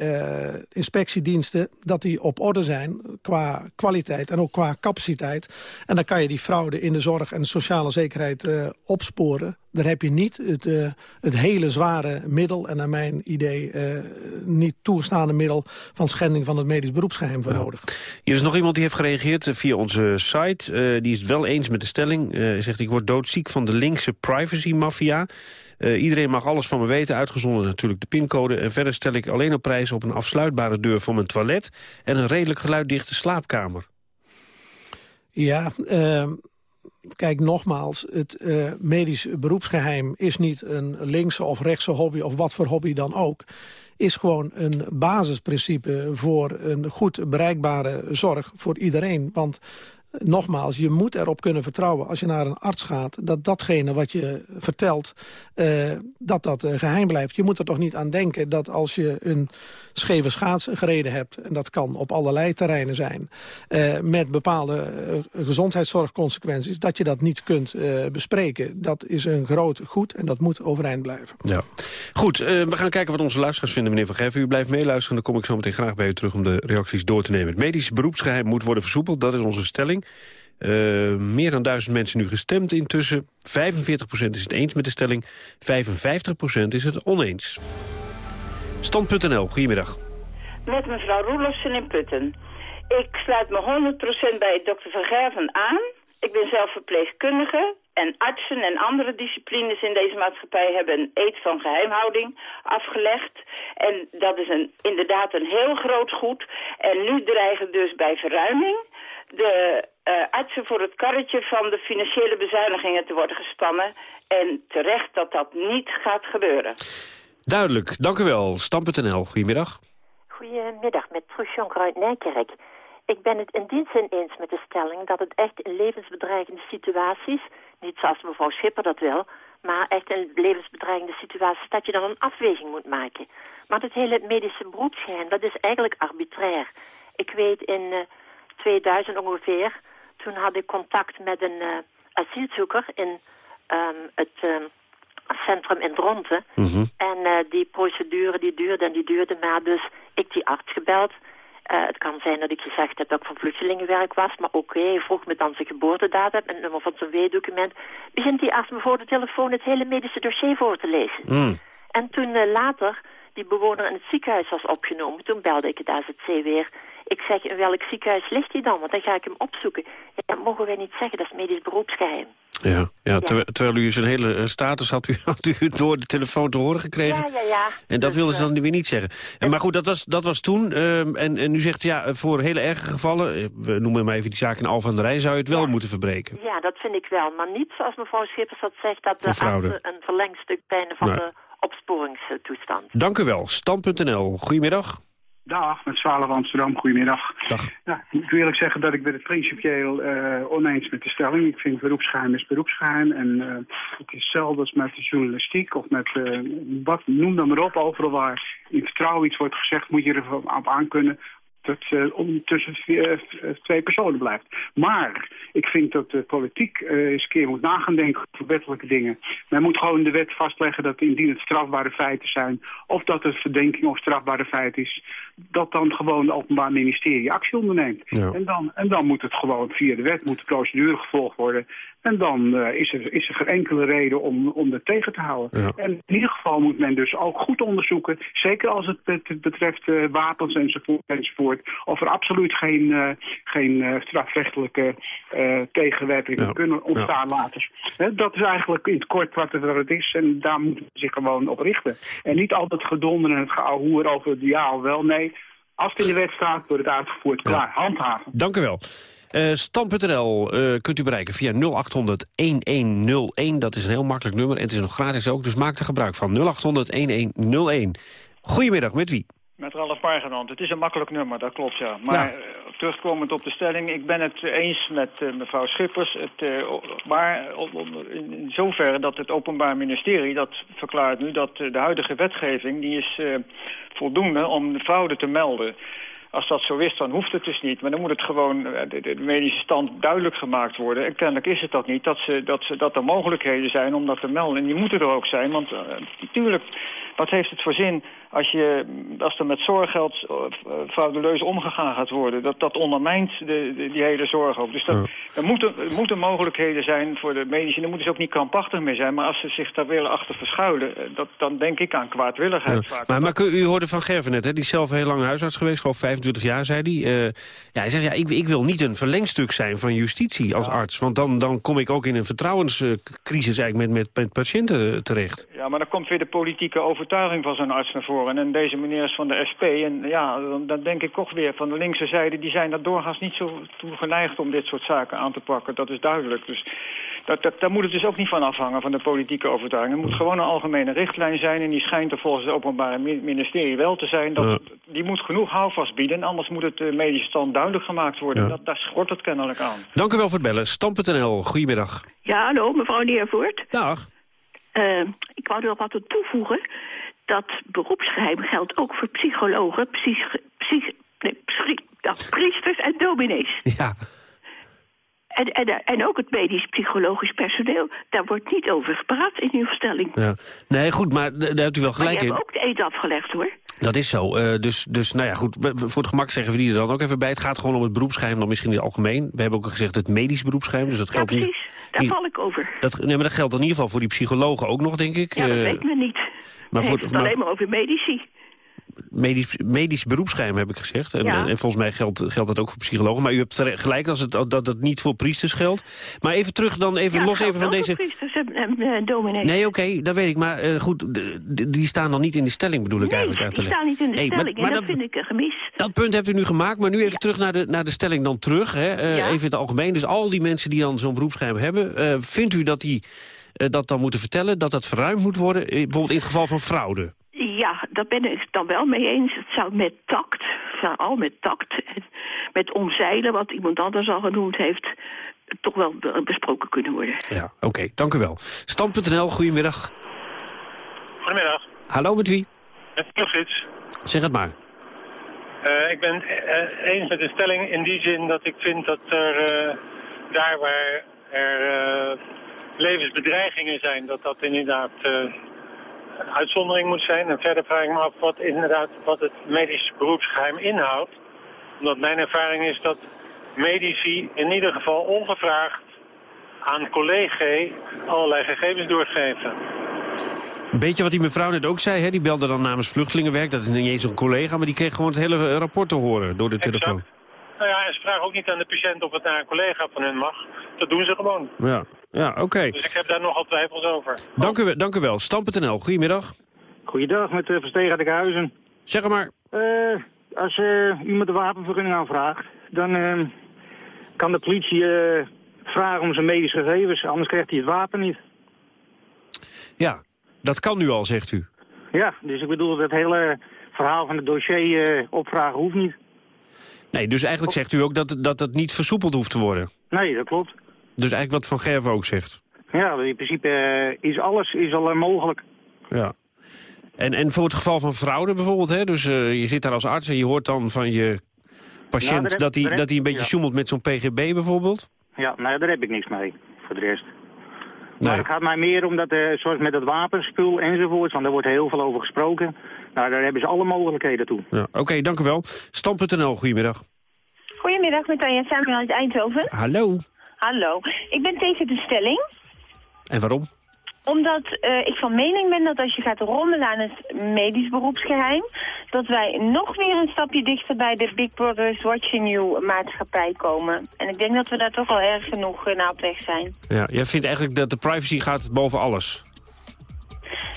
inspectiediensten dat die op orde zijn... qua kwaliteit en ook qua capaciteit en dan kan je die fraude in de zorg en de sociale zekerheid uh, opsporen. Daar heb je niet het, uh, het hele zware middel... en naar mijn idee uh, niet toegestaande middel... van schending van het medisch beroepsgeheim voor nodig. Hier is nog iemand die heeft gereageerd via onze site. die is het wel eens met de stelling. Zegt, ik word doodziek van de linkse privacy-mafia... Uh, iedereen mag alles van me weten, uitgezonden natuurlijk de pincode. En verder stel ik alleen op prijs op een afsluitbare deur voor mijn toilet... en een redelijk geluiddichte slaapkamer. Ja, uh, kijk nogmaals, het uh, medisch beroepsgeheim is niet een linkse of rechtse hobby of wat voor hobby dan ook. Is gewoon een basisprincipe voor een goed bereikbare zorg voor iedereen. Want nogmaals, je moet erop kunnen vertrouwen als je naar een arts gaat... dat datgene wat je vertelt, uh, dat dat geheim blijft. Je moet er toch niet aan denken dat als je een scheve schaats gereden hebt... en dat kan op allerlei terreinen zijn... Uh, met bepaalde gezondheidszorgconsequenties... dat je dat niet kunt bespreken. Dat is een groot goed en dat moet overeind blijven. Ja. Goed, we gaan kijken wat onze luisteraars vinden, meneer Van Geven. U blijft meeluisteren, dan kom ik zo meteen graag bij u terug... om de reacties door te nemen. Het medisch beroepsgeheim moet worden versoepeld, dat is onze stelling. Meer dan duizend mensen nu gestemd intussen. 45% is het eens met de stelling, 55% is het oneens. Stand.nl, goedemiddag. Met mevrouw Roelofsen in Putten. Ik sluit me 100% bij dokter Van Gerven aan. Ik ben zelf verpleegkundige en artsen en andere disciplines in deze maatschappij hebben een eed van geheimhouding afgelegd. En dat is een, inderdaad een heel groot goed. En nu dreigen dus bij verruiming de uh, artsen voor het karretje van de financiële bezuinigingen te worden gespannen. En terecht dat dat niet gaat gebeuren. Duidelijk, dank u wel. Stam.nl, goedemiddag. Goedemiddag, met Truus Jonker uit Nijkerk. Ik ben het in die zin eens met de stelling dat het echt in levensbedreigende situaties... niet zoals mevrouw Schipper dat wil, maar echt in levensbedreigende situaties... dat je dan een afweging moet maken. Maar het hele medische beroepsgeheim, dat is eigenlijk arbitrair. Ik weet in... Uh, 2000 ongeveer. Toen had ik contact met een uh, asielzoeker in um, het um, centrum in Dronten. Mhm. En uh, die procedure die duurde en die duurde, maar dus ik die arts gebeld. Uh, het kan zijn dat ik gezegd heb dat ik van vluchtelingenwerk was, maar oké, okay, hij vroeg me dan zijn geboortedatum en het nummer van zijn W-document. Begint die arts me voor de telefoon het hele medische dossier voor te lezen. Mm. En toen later die bewoner in het ziekenhuis was opgenomen, toen belde ik het AZC weer ik zeg, in welk ziekenhuis ligt hij dan? Want dan ga ik hem opzoeken. Ja, dat mogen wij niet zeggen, dat is medisch beroepsgeheim. Ja, ja, ter, terwijl u zijn hele eh, status had u, had u door de telefoon te horen gekregen. Ja, ja, ja. En dat dus, wilden ze dan eh, weer niet zeggen. En, maar goed, dat was, dat was toen. Uh, en, en u zegt, ja, voor hele erge gevallen... Eh, we noemen maar even die zaak in Alphen aan de Rijn... zou je het wel moeten verbreken. Ja, dat vind ik wel. Maar niet zoals mevrouw Schippers dat zegt... dat de een verlengstuk zijn van de opsporingstoestand. Dank u wel. Stand.nl. Goedemiddag. Dag, met Zwaluw Amsterdam. Goedemiddag. Dag. Ja, ik wil eerlijk zeggen dat ik ben het principieel eh, oneens met de stelling. Ik vind beroepsgeheim is beroepsgeheim. En eh, het is hetzelfde als met de journalistiek of met, eh, wat, noem dan maar op. Overal waar in vertrouwen iets wordt gezegd, moet je er op aan kunnen dat om tussen eh, twee personen blijft. Maar ik vind dat de politiek eh, eens een keer moet nagaan denken over wettelijke dingen. Men moet gewoon de wet vastleggen dat indien het strafbare feiten zijn... of dat het verdenking of strafbare feit is... dat dan gewoon het Openbaar Ministerie actie onderneemt. En, dan, en dan moet het gewoon via de wet, moet de procedure gevolgd worden... En dan uh, is, er, is er geen enkele reden om, om er tegen te houden. En in ieder geval moet men dus ook goed onderzoeken, zeker als het betreft uh, wapens enzovoort, enzovoort, of er absoluut geen, uh, geen strafrechtelijke tegenwerpingen kunnen ontstaan later. dat is eigenlijk in het kort wat het, wat het is en daar moeten we zich gewoon op richten. En niet altijd gedonder en het gehoor over het ja of wel, nee. Als het in de wet staat, wordt het uitgevoerd. Klaar, handhaven. Dank u wel. Uh, Stam.nl uh, kunt u bereiken via 0800-1101. Dat is een heel makkelijk nummer en het is nog gratis ook. Dus maak er gebruik van 0800-1101. Goedemiddag, met wie? Met Ralf Margenand. Het is een makkelijk nummer, dat klopt ja. Maar ja. Uh, terugkomend op de stelling, ik ben het eens met uh, mevrouw Schippers. Het, uh, maar in zoverre dat het Openbaar Ministerie, dat verklaart nu dat de huidige wetgeving, die is voldoende om de fraude te melden. Als dat zo is, dan hoeft het dus niet. Maar dan moet het gewoon de, de medische stand duidelijk gemaakt worden. En kennelijk is het dat niet, dat, ze, dat, ze, dat er mogelijkheden zijn om dat te melden. En die moeten er ook zijn, want natuurlijk, wat heeft het voor zin als, je, als er met zorggeld fraudeleus omgegaan gaat worden. Dat, dat ondermijnt de, de, die hele zorg ook. Dus dat, ja. er, moeten, er moeten mogelijkheden zijn voor de medici. Daar moeten ze ook niet krampachtig mee zijn. Maar als ze zich daar willen achter verschuilen, dat, dan denk ik aan kwaadwilligheid. Ja. Maar, maar u hoorde van Gerven net, hè? die is zelf heel lang huisarts geweest. Gewoon 25 jaar, zei hij. Uh, ja, hij zegt, ja, ik, ik wil niet een verlengstuk zijn van justitie als arts. Want dan, dan kom ik ook in een vertrouwenscrisis eigenlijk met, met, met patiënten terecht. Ja, maar dan komt weer de politieke overtuiging van zo'n arts naar voren. En deze meneer is van de SP. En ja, dan, denk ik toch weer van de linkse zijde... die zijn daar doorgaans niet zo toe geneigd om dit soort zaken aan te pakken. Dat is duidelijk. Dus dat, dat, daar moet het dus ook niet van afhangen, van de politieke overtuiging. Het moet gewoon een algemene richtlijn zijn... en die schijnt er volgens het Openbare Ministerie wel te zijn. Dat, ja. Die moet genoeg houvast bieden... anders moet het uh, medische stand duidelijk gemaakt worden. Ja. Dat, daar schort het kennelijk aan. Dank u wel voor het bellen. Stam.nl, goedemiddag. Ja, hallo, mevrouw Neervoort. Dag. Uh, ik wou er nog wat toevoegen dat beroepsgeheim geldt ook voor psychologen, psych, psych, nee, psych, ja, priesters en dominees. Ja. En, en, en ook het medisch-psychologisch personeel. Daar wordt niet over gepraat in uw stelling. Ja. Nee, goed, maar daar hebt u wel gelijk maar in. ook de eet afgelegd, hoor. Dat is zo. Uh, dus, dus, nou ja, goed. Voor het gemak zeggen we die er dan ook even bij. Het gaat gewoon om het beroepsgeheim, dan misschien in het algemeen. We hebben ook gezegd het medisch beroepsgeheim. Dus dat ja, geldt precies. Daar val ik over. Dat, nee, maar dat geldt in ieder geval voor die psychologen ook nog, denk ik. Ja, dat uh, weet men niet. Maar voor, het alleen maar over medici. Medisch, medisch beroepsgeheim heb ik gezegd. En, ja. en volgens mij geldt, geldt dat ook voor psychologen. Maar u hebt gelijk als het, dat het niet voor priesters geldt. Maar even terug dan, even ja, los even van deze... priesters en, dominees. Nee, oké, okay, dat weet ik. Maar uh, goed, die staan dan niet in de stelling, bedoel ik nee, eigenlijk die staan niet in de hey, stelling. Maar, maar dat, dat vind ik een gemis. Dat punt hebt u nu gemaakt, maar nu even ja. terug naar de, naar de stelling dan terug. Hè? Uh, even in het algemeen. Dus al die mensen die dan zo'n beroepsgeheim hebben... Uh, vindt u dat die dat dan moeten vertellen, dat dat verruimd moet worden? Bijvoorbeeld in het geval van fraude. Ja, daar ben ik het dan wel mee eens. Het zou met tact, vooral met tact en met omzeilen... wat iemand anders al genoemd heeft, toch wel besproken kunnen worden. Ja, oké, okay, dank u wel. Stam.nl, goedemiddag. Goedemiddag. Hallo, met wie? Met. Zeg het maar. Uh, ik ben het uh, eens met de stelling in die zin dat ik vind dat er uh, daar waar er levensbedreigingen zijn... dat dat inderdaad uitzondering moet zijn. En verder vraag ik me af wat inderdaad wat het medisch beroepsgeheim inhoudt. Omdat mijn ervaring is dat medici in ieder geval ongevraagd aan collega's allerlei gegevens doorgeven. Een beetje wat die mevrouw net ook zei, hè? die belde dan namens vluchtelingenwerk. Dat is niet eens een collega, maar die kreeg gewoon het hele rapport te horen door de exact. telefoon. Nou ja, en ze vragen ook niet aan de patiënt of het naar een collega van hen mag. Dat doen ze gewoon. Ja, ja oké. Okay. Dus ik heb daar nogal twijfels over. Dank u, dank u wel. Stam.nl, goedemiddag. Goeiedag, met uh, Versteeg uit Huizen. Zeg maar. Uh, als uh, iemand een wapenvergunning aanvraagt, dan uh, kan de politie vragen om zijn medische gegevens, anders krijgt hij het wapen niet. Ja, dat kan nu al, zegt u. Ja, dus ik bedoel, dat hele verhaal van het dossier eh, opvragen hoeft niet. Nee, dus eigenlijk zegt u ook dat, dat het niet versoepeld hoeft te worden. Nee, dat klopt. Dus eigenlijk wat Van Gerven ook zegt. Ja, in principe eh, is alles is al eh, mogelijk. Ja. En, en voor het geval van fraude bijvoorbeeld, hè? dus eh, je zit daar als arts en je hoort dan van je patiënt heb- dat hij dat hij een beetje ja. sjoemelt met zo'n PGB bijvoorbeeld? Ja, nou ja, daar heb ik niks mee, voor de rest. Maar het gaat mij meer om dat, eh, zoals met het wapenspul enzovoort, want daar wordt heel veel over gesproken. Nou, daar hebben ze alle mogelijkheden toe. Ja. Oké, dank u wel. Stam.nl, goedemiddag. Goedemiddag, met Tanja Samuel uit Eindhoven. Hallo. Hallo. Ik ben tegen de stelling, En waarom? omdat eh, ik van mening ben dat als je gaat rommelen aan het medisch beroepsgeheim, dat wij nog weer een stapje dichter bij de Big Brother's Watching You maatschappij komen. En ik denk dat we daar toch al erg genoeg eh, naar op weg zijn. Ja, jij vindt eigenlijk dat de privacy gaat boven alles?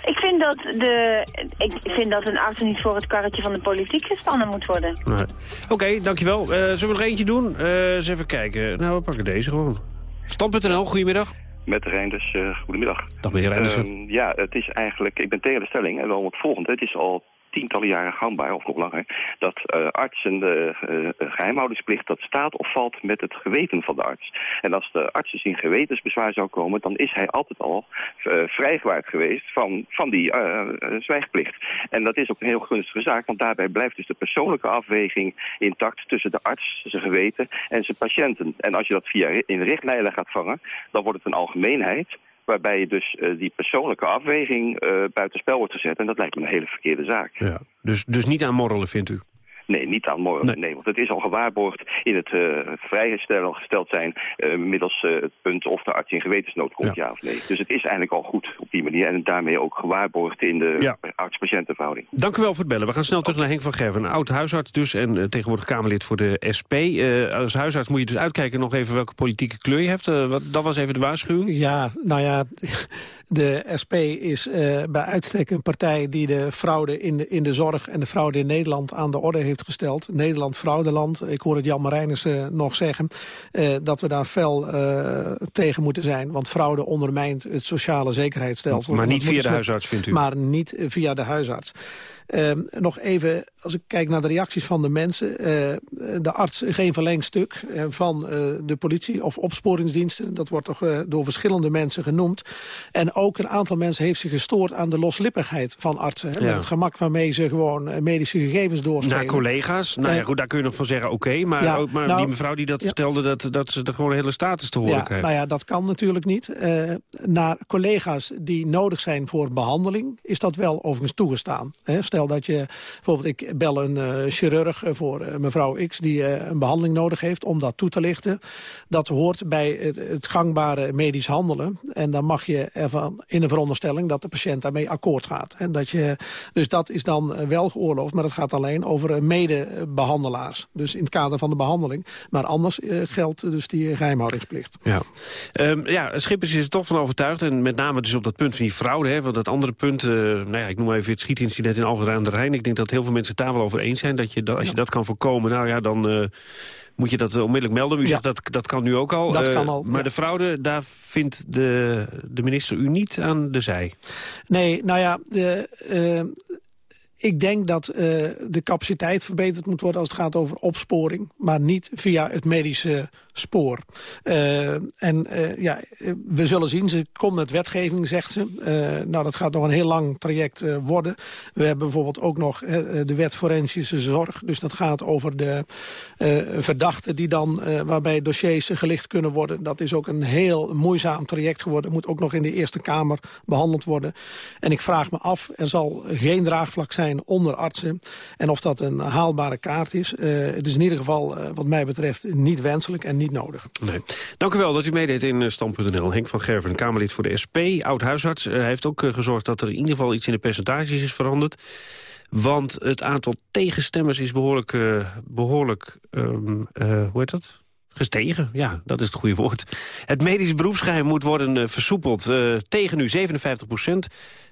Ik vind dat, de, ik vind dat een arts niet voor het karretje van de politiek gespannen moet worden. Nee. Oké, dankjewel. Eh zullen we er eentje doen? Eh eens even kijken. Nou, we pakken deze gewoon. Stam.nl, goedemiddag. Met Reinders, uh, goedemiddag. Dag meneer Reindersen. Ehm, ja, het is eigenlijk, ik ben tegen de stelling en wel om het volgende. Het is al tientallen jaren gangbaar, of nog langer, dat uh, artsen de uh, geheimhoudingsplicht, dat staat of valt met het geweten van de arts. En als de arts dus in gewetensbezwaar zou komen, dan is hij altijd al vrijgewaard geweest van, van die zwijgplicht. En dat is ook een heel gunstige zaak, want daarbij blijft dus de persoonlijke afweging intact tussen de arts, zijn geweten en zijn patiënten. En als je dat via in richtlijnen gaat vangen, dan wordt het een algemeenheid waarbij je dus uh, die persoonlijke afweging uh, buitenspel wordt gezet. En dat lijkt me een hele verkeerde zaak. Ja, dus, dus niet aan morrelen, vindt u? Nee, niet aan morgen. Nee. nee. want het is al gewaarborgd in het uh, vrijgesteld gesteld zijn uh, middels uh, het punt of de arts in gewetensnood komt, ja. ja. of nee. Dus het is eigenlijk al goed op die manier en daarmee ook gewaarborgd in de ja. arts-patiëntenverhouding. Dank u wel voor het bellen. We gaan snel terug naar Henk van Gerven, een oud huisarts dus en tegenwoordig Kamerlid voor de SP. als huisarts moet je dus uitkijken nog even welke politieke kleur je hebt. wat, dat was even de waarschuwing. Ja, nou ja, de SP is bij uitstek een partij die de fraude in de, in de zorg en de fraude in Nederland aan de orde heeft gesteld. Nederland fraudeland. Ik hoor het Jan Marijnissen uh, nog zeggen. Uh, dat we daar fel uh, tegen moeten zijn. Want fraude ondermijnt het sociale zekerheidsstelsel. Maar niet via de huisarts, vindt u? Maar niet via de huisarts. Um, nog even, als ik kijk naar de reacties van de mensen. Uh, de arts geen verlengstuk uh, van uh, de politie of opsporingsdiensten. Dat wordt toch door verschillende mensen genoemd. En ook een aantal mensen heeft zich gestoord aan de loslippigheid van artsen. Hè, ja. Met het gemak waarmee ze gewoon medische gegevens doorspelen. Naar collega's? Nou ja, goed, daar kun je nog van zeggen oké. Okay, maar, ja, ook, maar nou, die mevrouw die dat ja. vertelde, dat, dat ze er gewoon een hele status te horen ja, krijgt. Nou ja, dat kan natuurlijk niet. naar collega's die nodig zijn voor behandeling is dat wel overigens toegestaan. Hè. Stel dat je, bijvoorbeeld ik bel een uh, chirurg voor uh, mevrouw X die uh, een behandeling nodig heeft om dat toe te lichten. Dat hoort bij het, gangbare medisch handelen. En dan mag je ervan in een veronderstelling dat de patiënt daarmee akkoord gaat. En dat je, dus dat is dan wel geoorloofd, maar dat gaat alleen over medebehandelaars. Dus in het kader van de behandeling. Maar anders geldt dus die geheimhoudingsplicht. Ja, um, ja Schippers is er toch van overtuigd. En met name dus op dat punt van die fraude. Hè, want dat andere punt, nou ja, ik noem even het schietincident in Alphen aan de Rijn. Ik denk dat heel veel mensen het daar wel over eens zijn. Dat je, dat, als je dat kan voorkomen, nou ja, dan uh, moet je dat onmiddellijk melden. U ja. zegt dat, dat kan nu ook al. Dat uh, kan al, maar ja. de fraude, daar vindt de, de minister u niet aan de zij. Nee, nou ja, de, uh, ik denk dat uh, de capaciteit verbeterd moet worden als het gaat over opsporing. Maar niet via het medische spoor. Uh, en uh, ja, we zullen zien, ze komt met wetgeving, zegt ze. Uh, nou, dat gaat nog een heel lang traject worden. We hebben bijvoorbeeld ook nog de wet forensische zorg. Dus dat gaat over de verdachten die dan, waarbij dossiers gelicht kunnen worden. Dat is ook een heel moeizaam traject geworden. Moet ook nog in de Eerste Kamer behandeld worden. En ik vraag me af, er zal geen draagvlak zijn onder artsen. En of dat een haalbare kaart is. het is in ieder geval, wat mij betreft, niet wenselijk en niet nodig. Nee. Dank u wel dat u meedeed in Stand.nl. Henk van Gerven, Kamerlid voor de SP, oud-huisarts. Hij heeft ook gezorgd dat er in ieder geval iets in de percentages is veranderd. Want het aantal tegenstemmers is behoorlijk, behoorlijk uh, hoe heet dat? Gestegen, ja, dat is het goede woord. Het medisch beroepsgeheim moet worden uh, versoepeld. tegen nu 57 procent.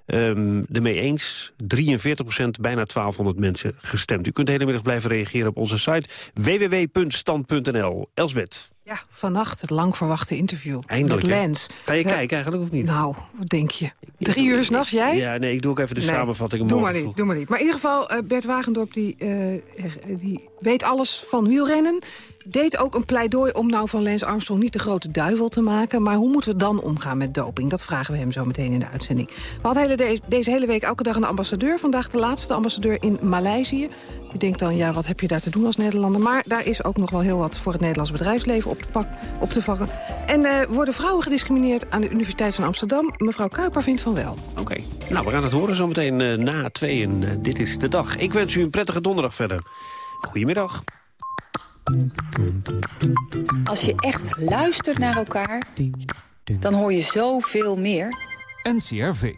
Um, ermee eens 43 procent, bijna 1200 mensen gestemd. U kunt de hele middag blijven reageren op onze site www.stand.nl. Elsbeth. Ja, vannacht het lang verwachte interview Eindelijk, met? Lens. Ga je Ja. kijken eigenlijk of niet? Nou, wat denk je? Drie uur s'nachts, jij? Ja, nee, ik doe ook even de Nee, samenvatting. Doe maar niet, vroeg. doe maar niet. Maar in ieder geval, eh, Bert Wagendorp die, eh, die weet alles van wielrennen. Deed ook een pleidooi om nou van Lance Armstrong niet de grote duivel te maken. Maar hoe moeten we dan omgaan met doping? Dat vragen we hem zo meteen in de uitzending. We hadden hele de- deze hele week elke dag een ambassadeur. Vandaag de laatste ambassadeur in Maleisië. Je denkt dan, ja, wat heb je daar te doen als Nederlander? Maar daar is ook nog wel heel wat voor het Nederlands bedrijfsleven op te, pak, op te vangen. En eh, worden vrouwen gediscrimineerd aan de Universiteit van Amsterdam? Mevrouw Kuiper vindt van wel. Oké, nou, we gaan het horen zometeen eh, na tweeën. Eh, dit is de dag. Ik wens u een prettige donderdag verder. Goedemiddag. Als je echt luistert naar elkaar, dan hoor je zoveel meer. NCRV.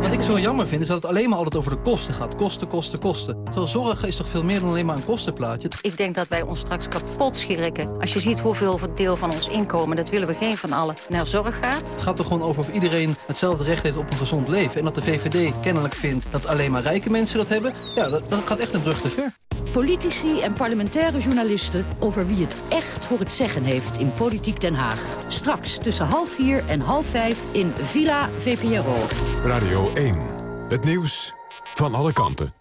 Wat ik zo jammer vind is dat het alleen maar altijd over de kosten gaat. Kosten, kosten, kosten. Terwijl zorg is toch veel meer dan alleen maar een kostenplaatje. Ik denk dat wij ons straks kapot schrikken. Als je ziet hoeveel deel van ons inkomen, dat willen we geen van allen, naar zorg gaat. Het gaat er gewoon over of iedereen hetzelfde recht heeft op een gezond leven. En dat de VVD kennelijk vindt dat alleen maar rijke mensen dat hebben. Ja, dat, dat gaat echt een brug te ver. Politici en parlementaire journalisten over wie het echt voor het zeggen heeft in Politiek Den Haag. Straks tussen half vier en half vijf in Villa VPRO. Radio 1. Het nieuws van alle kanten.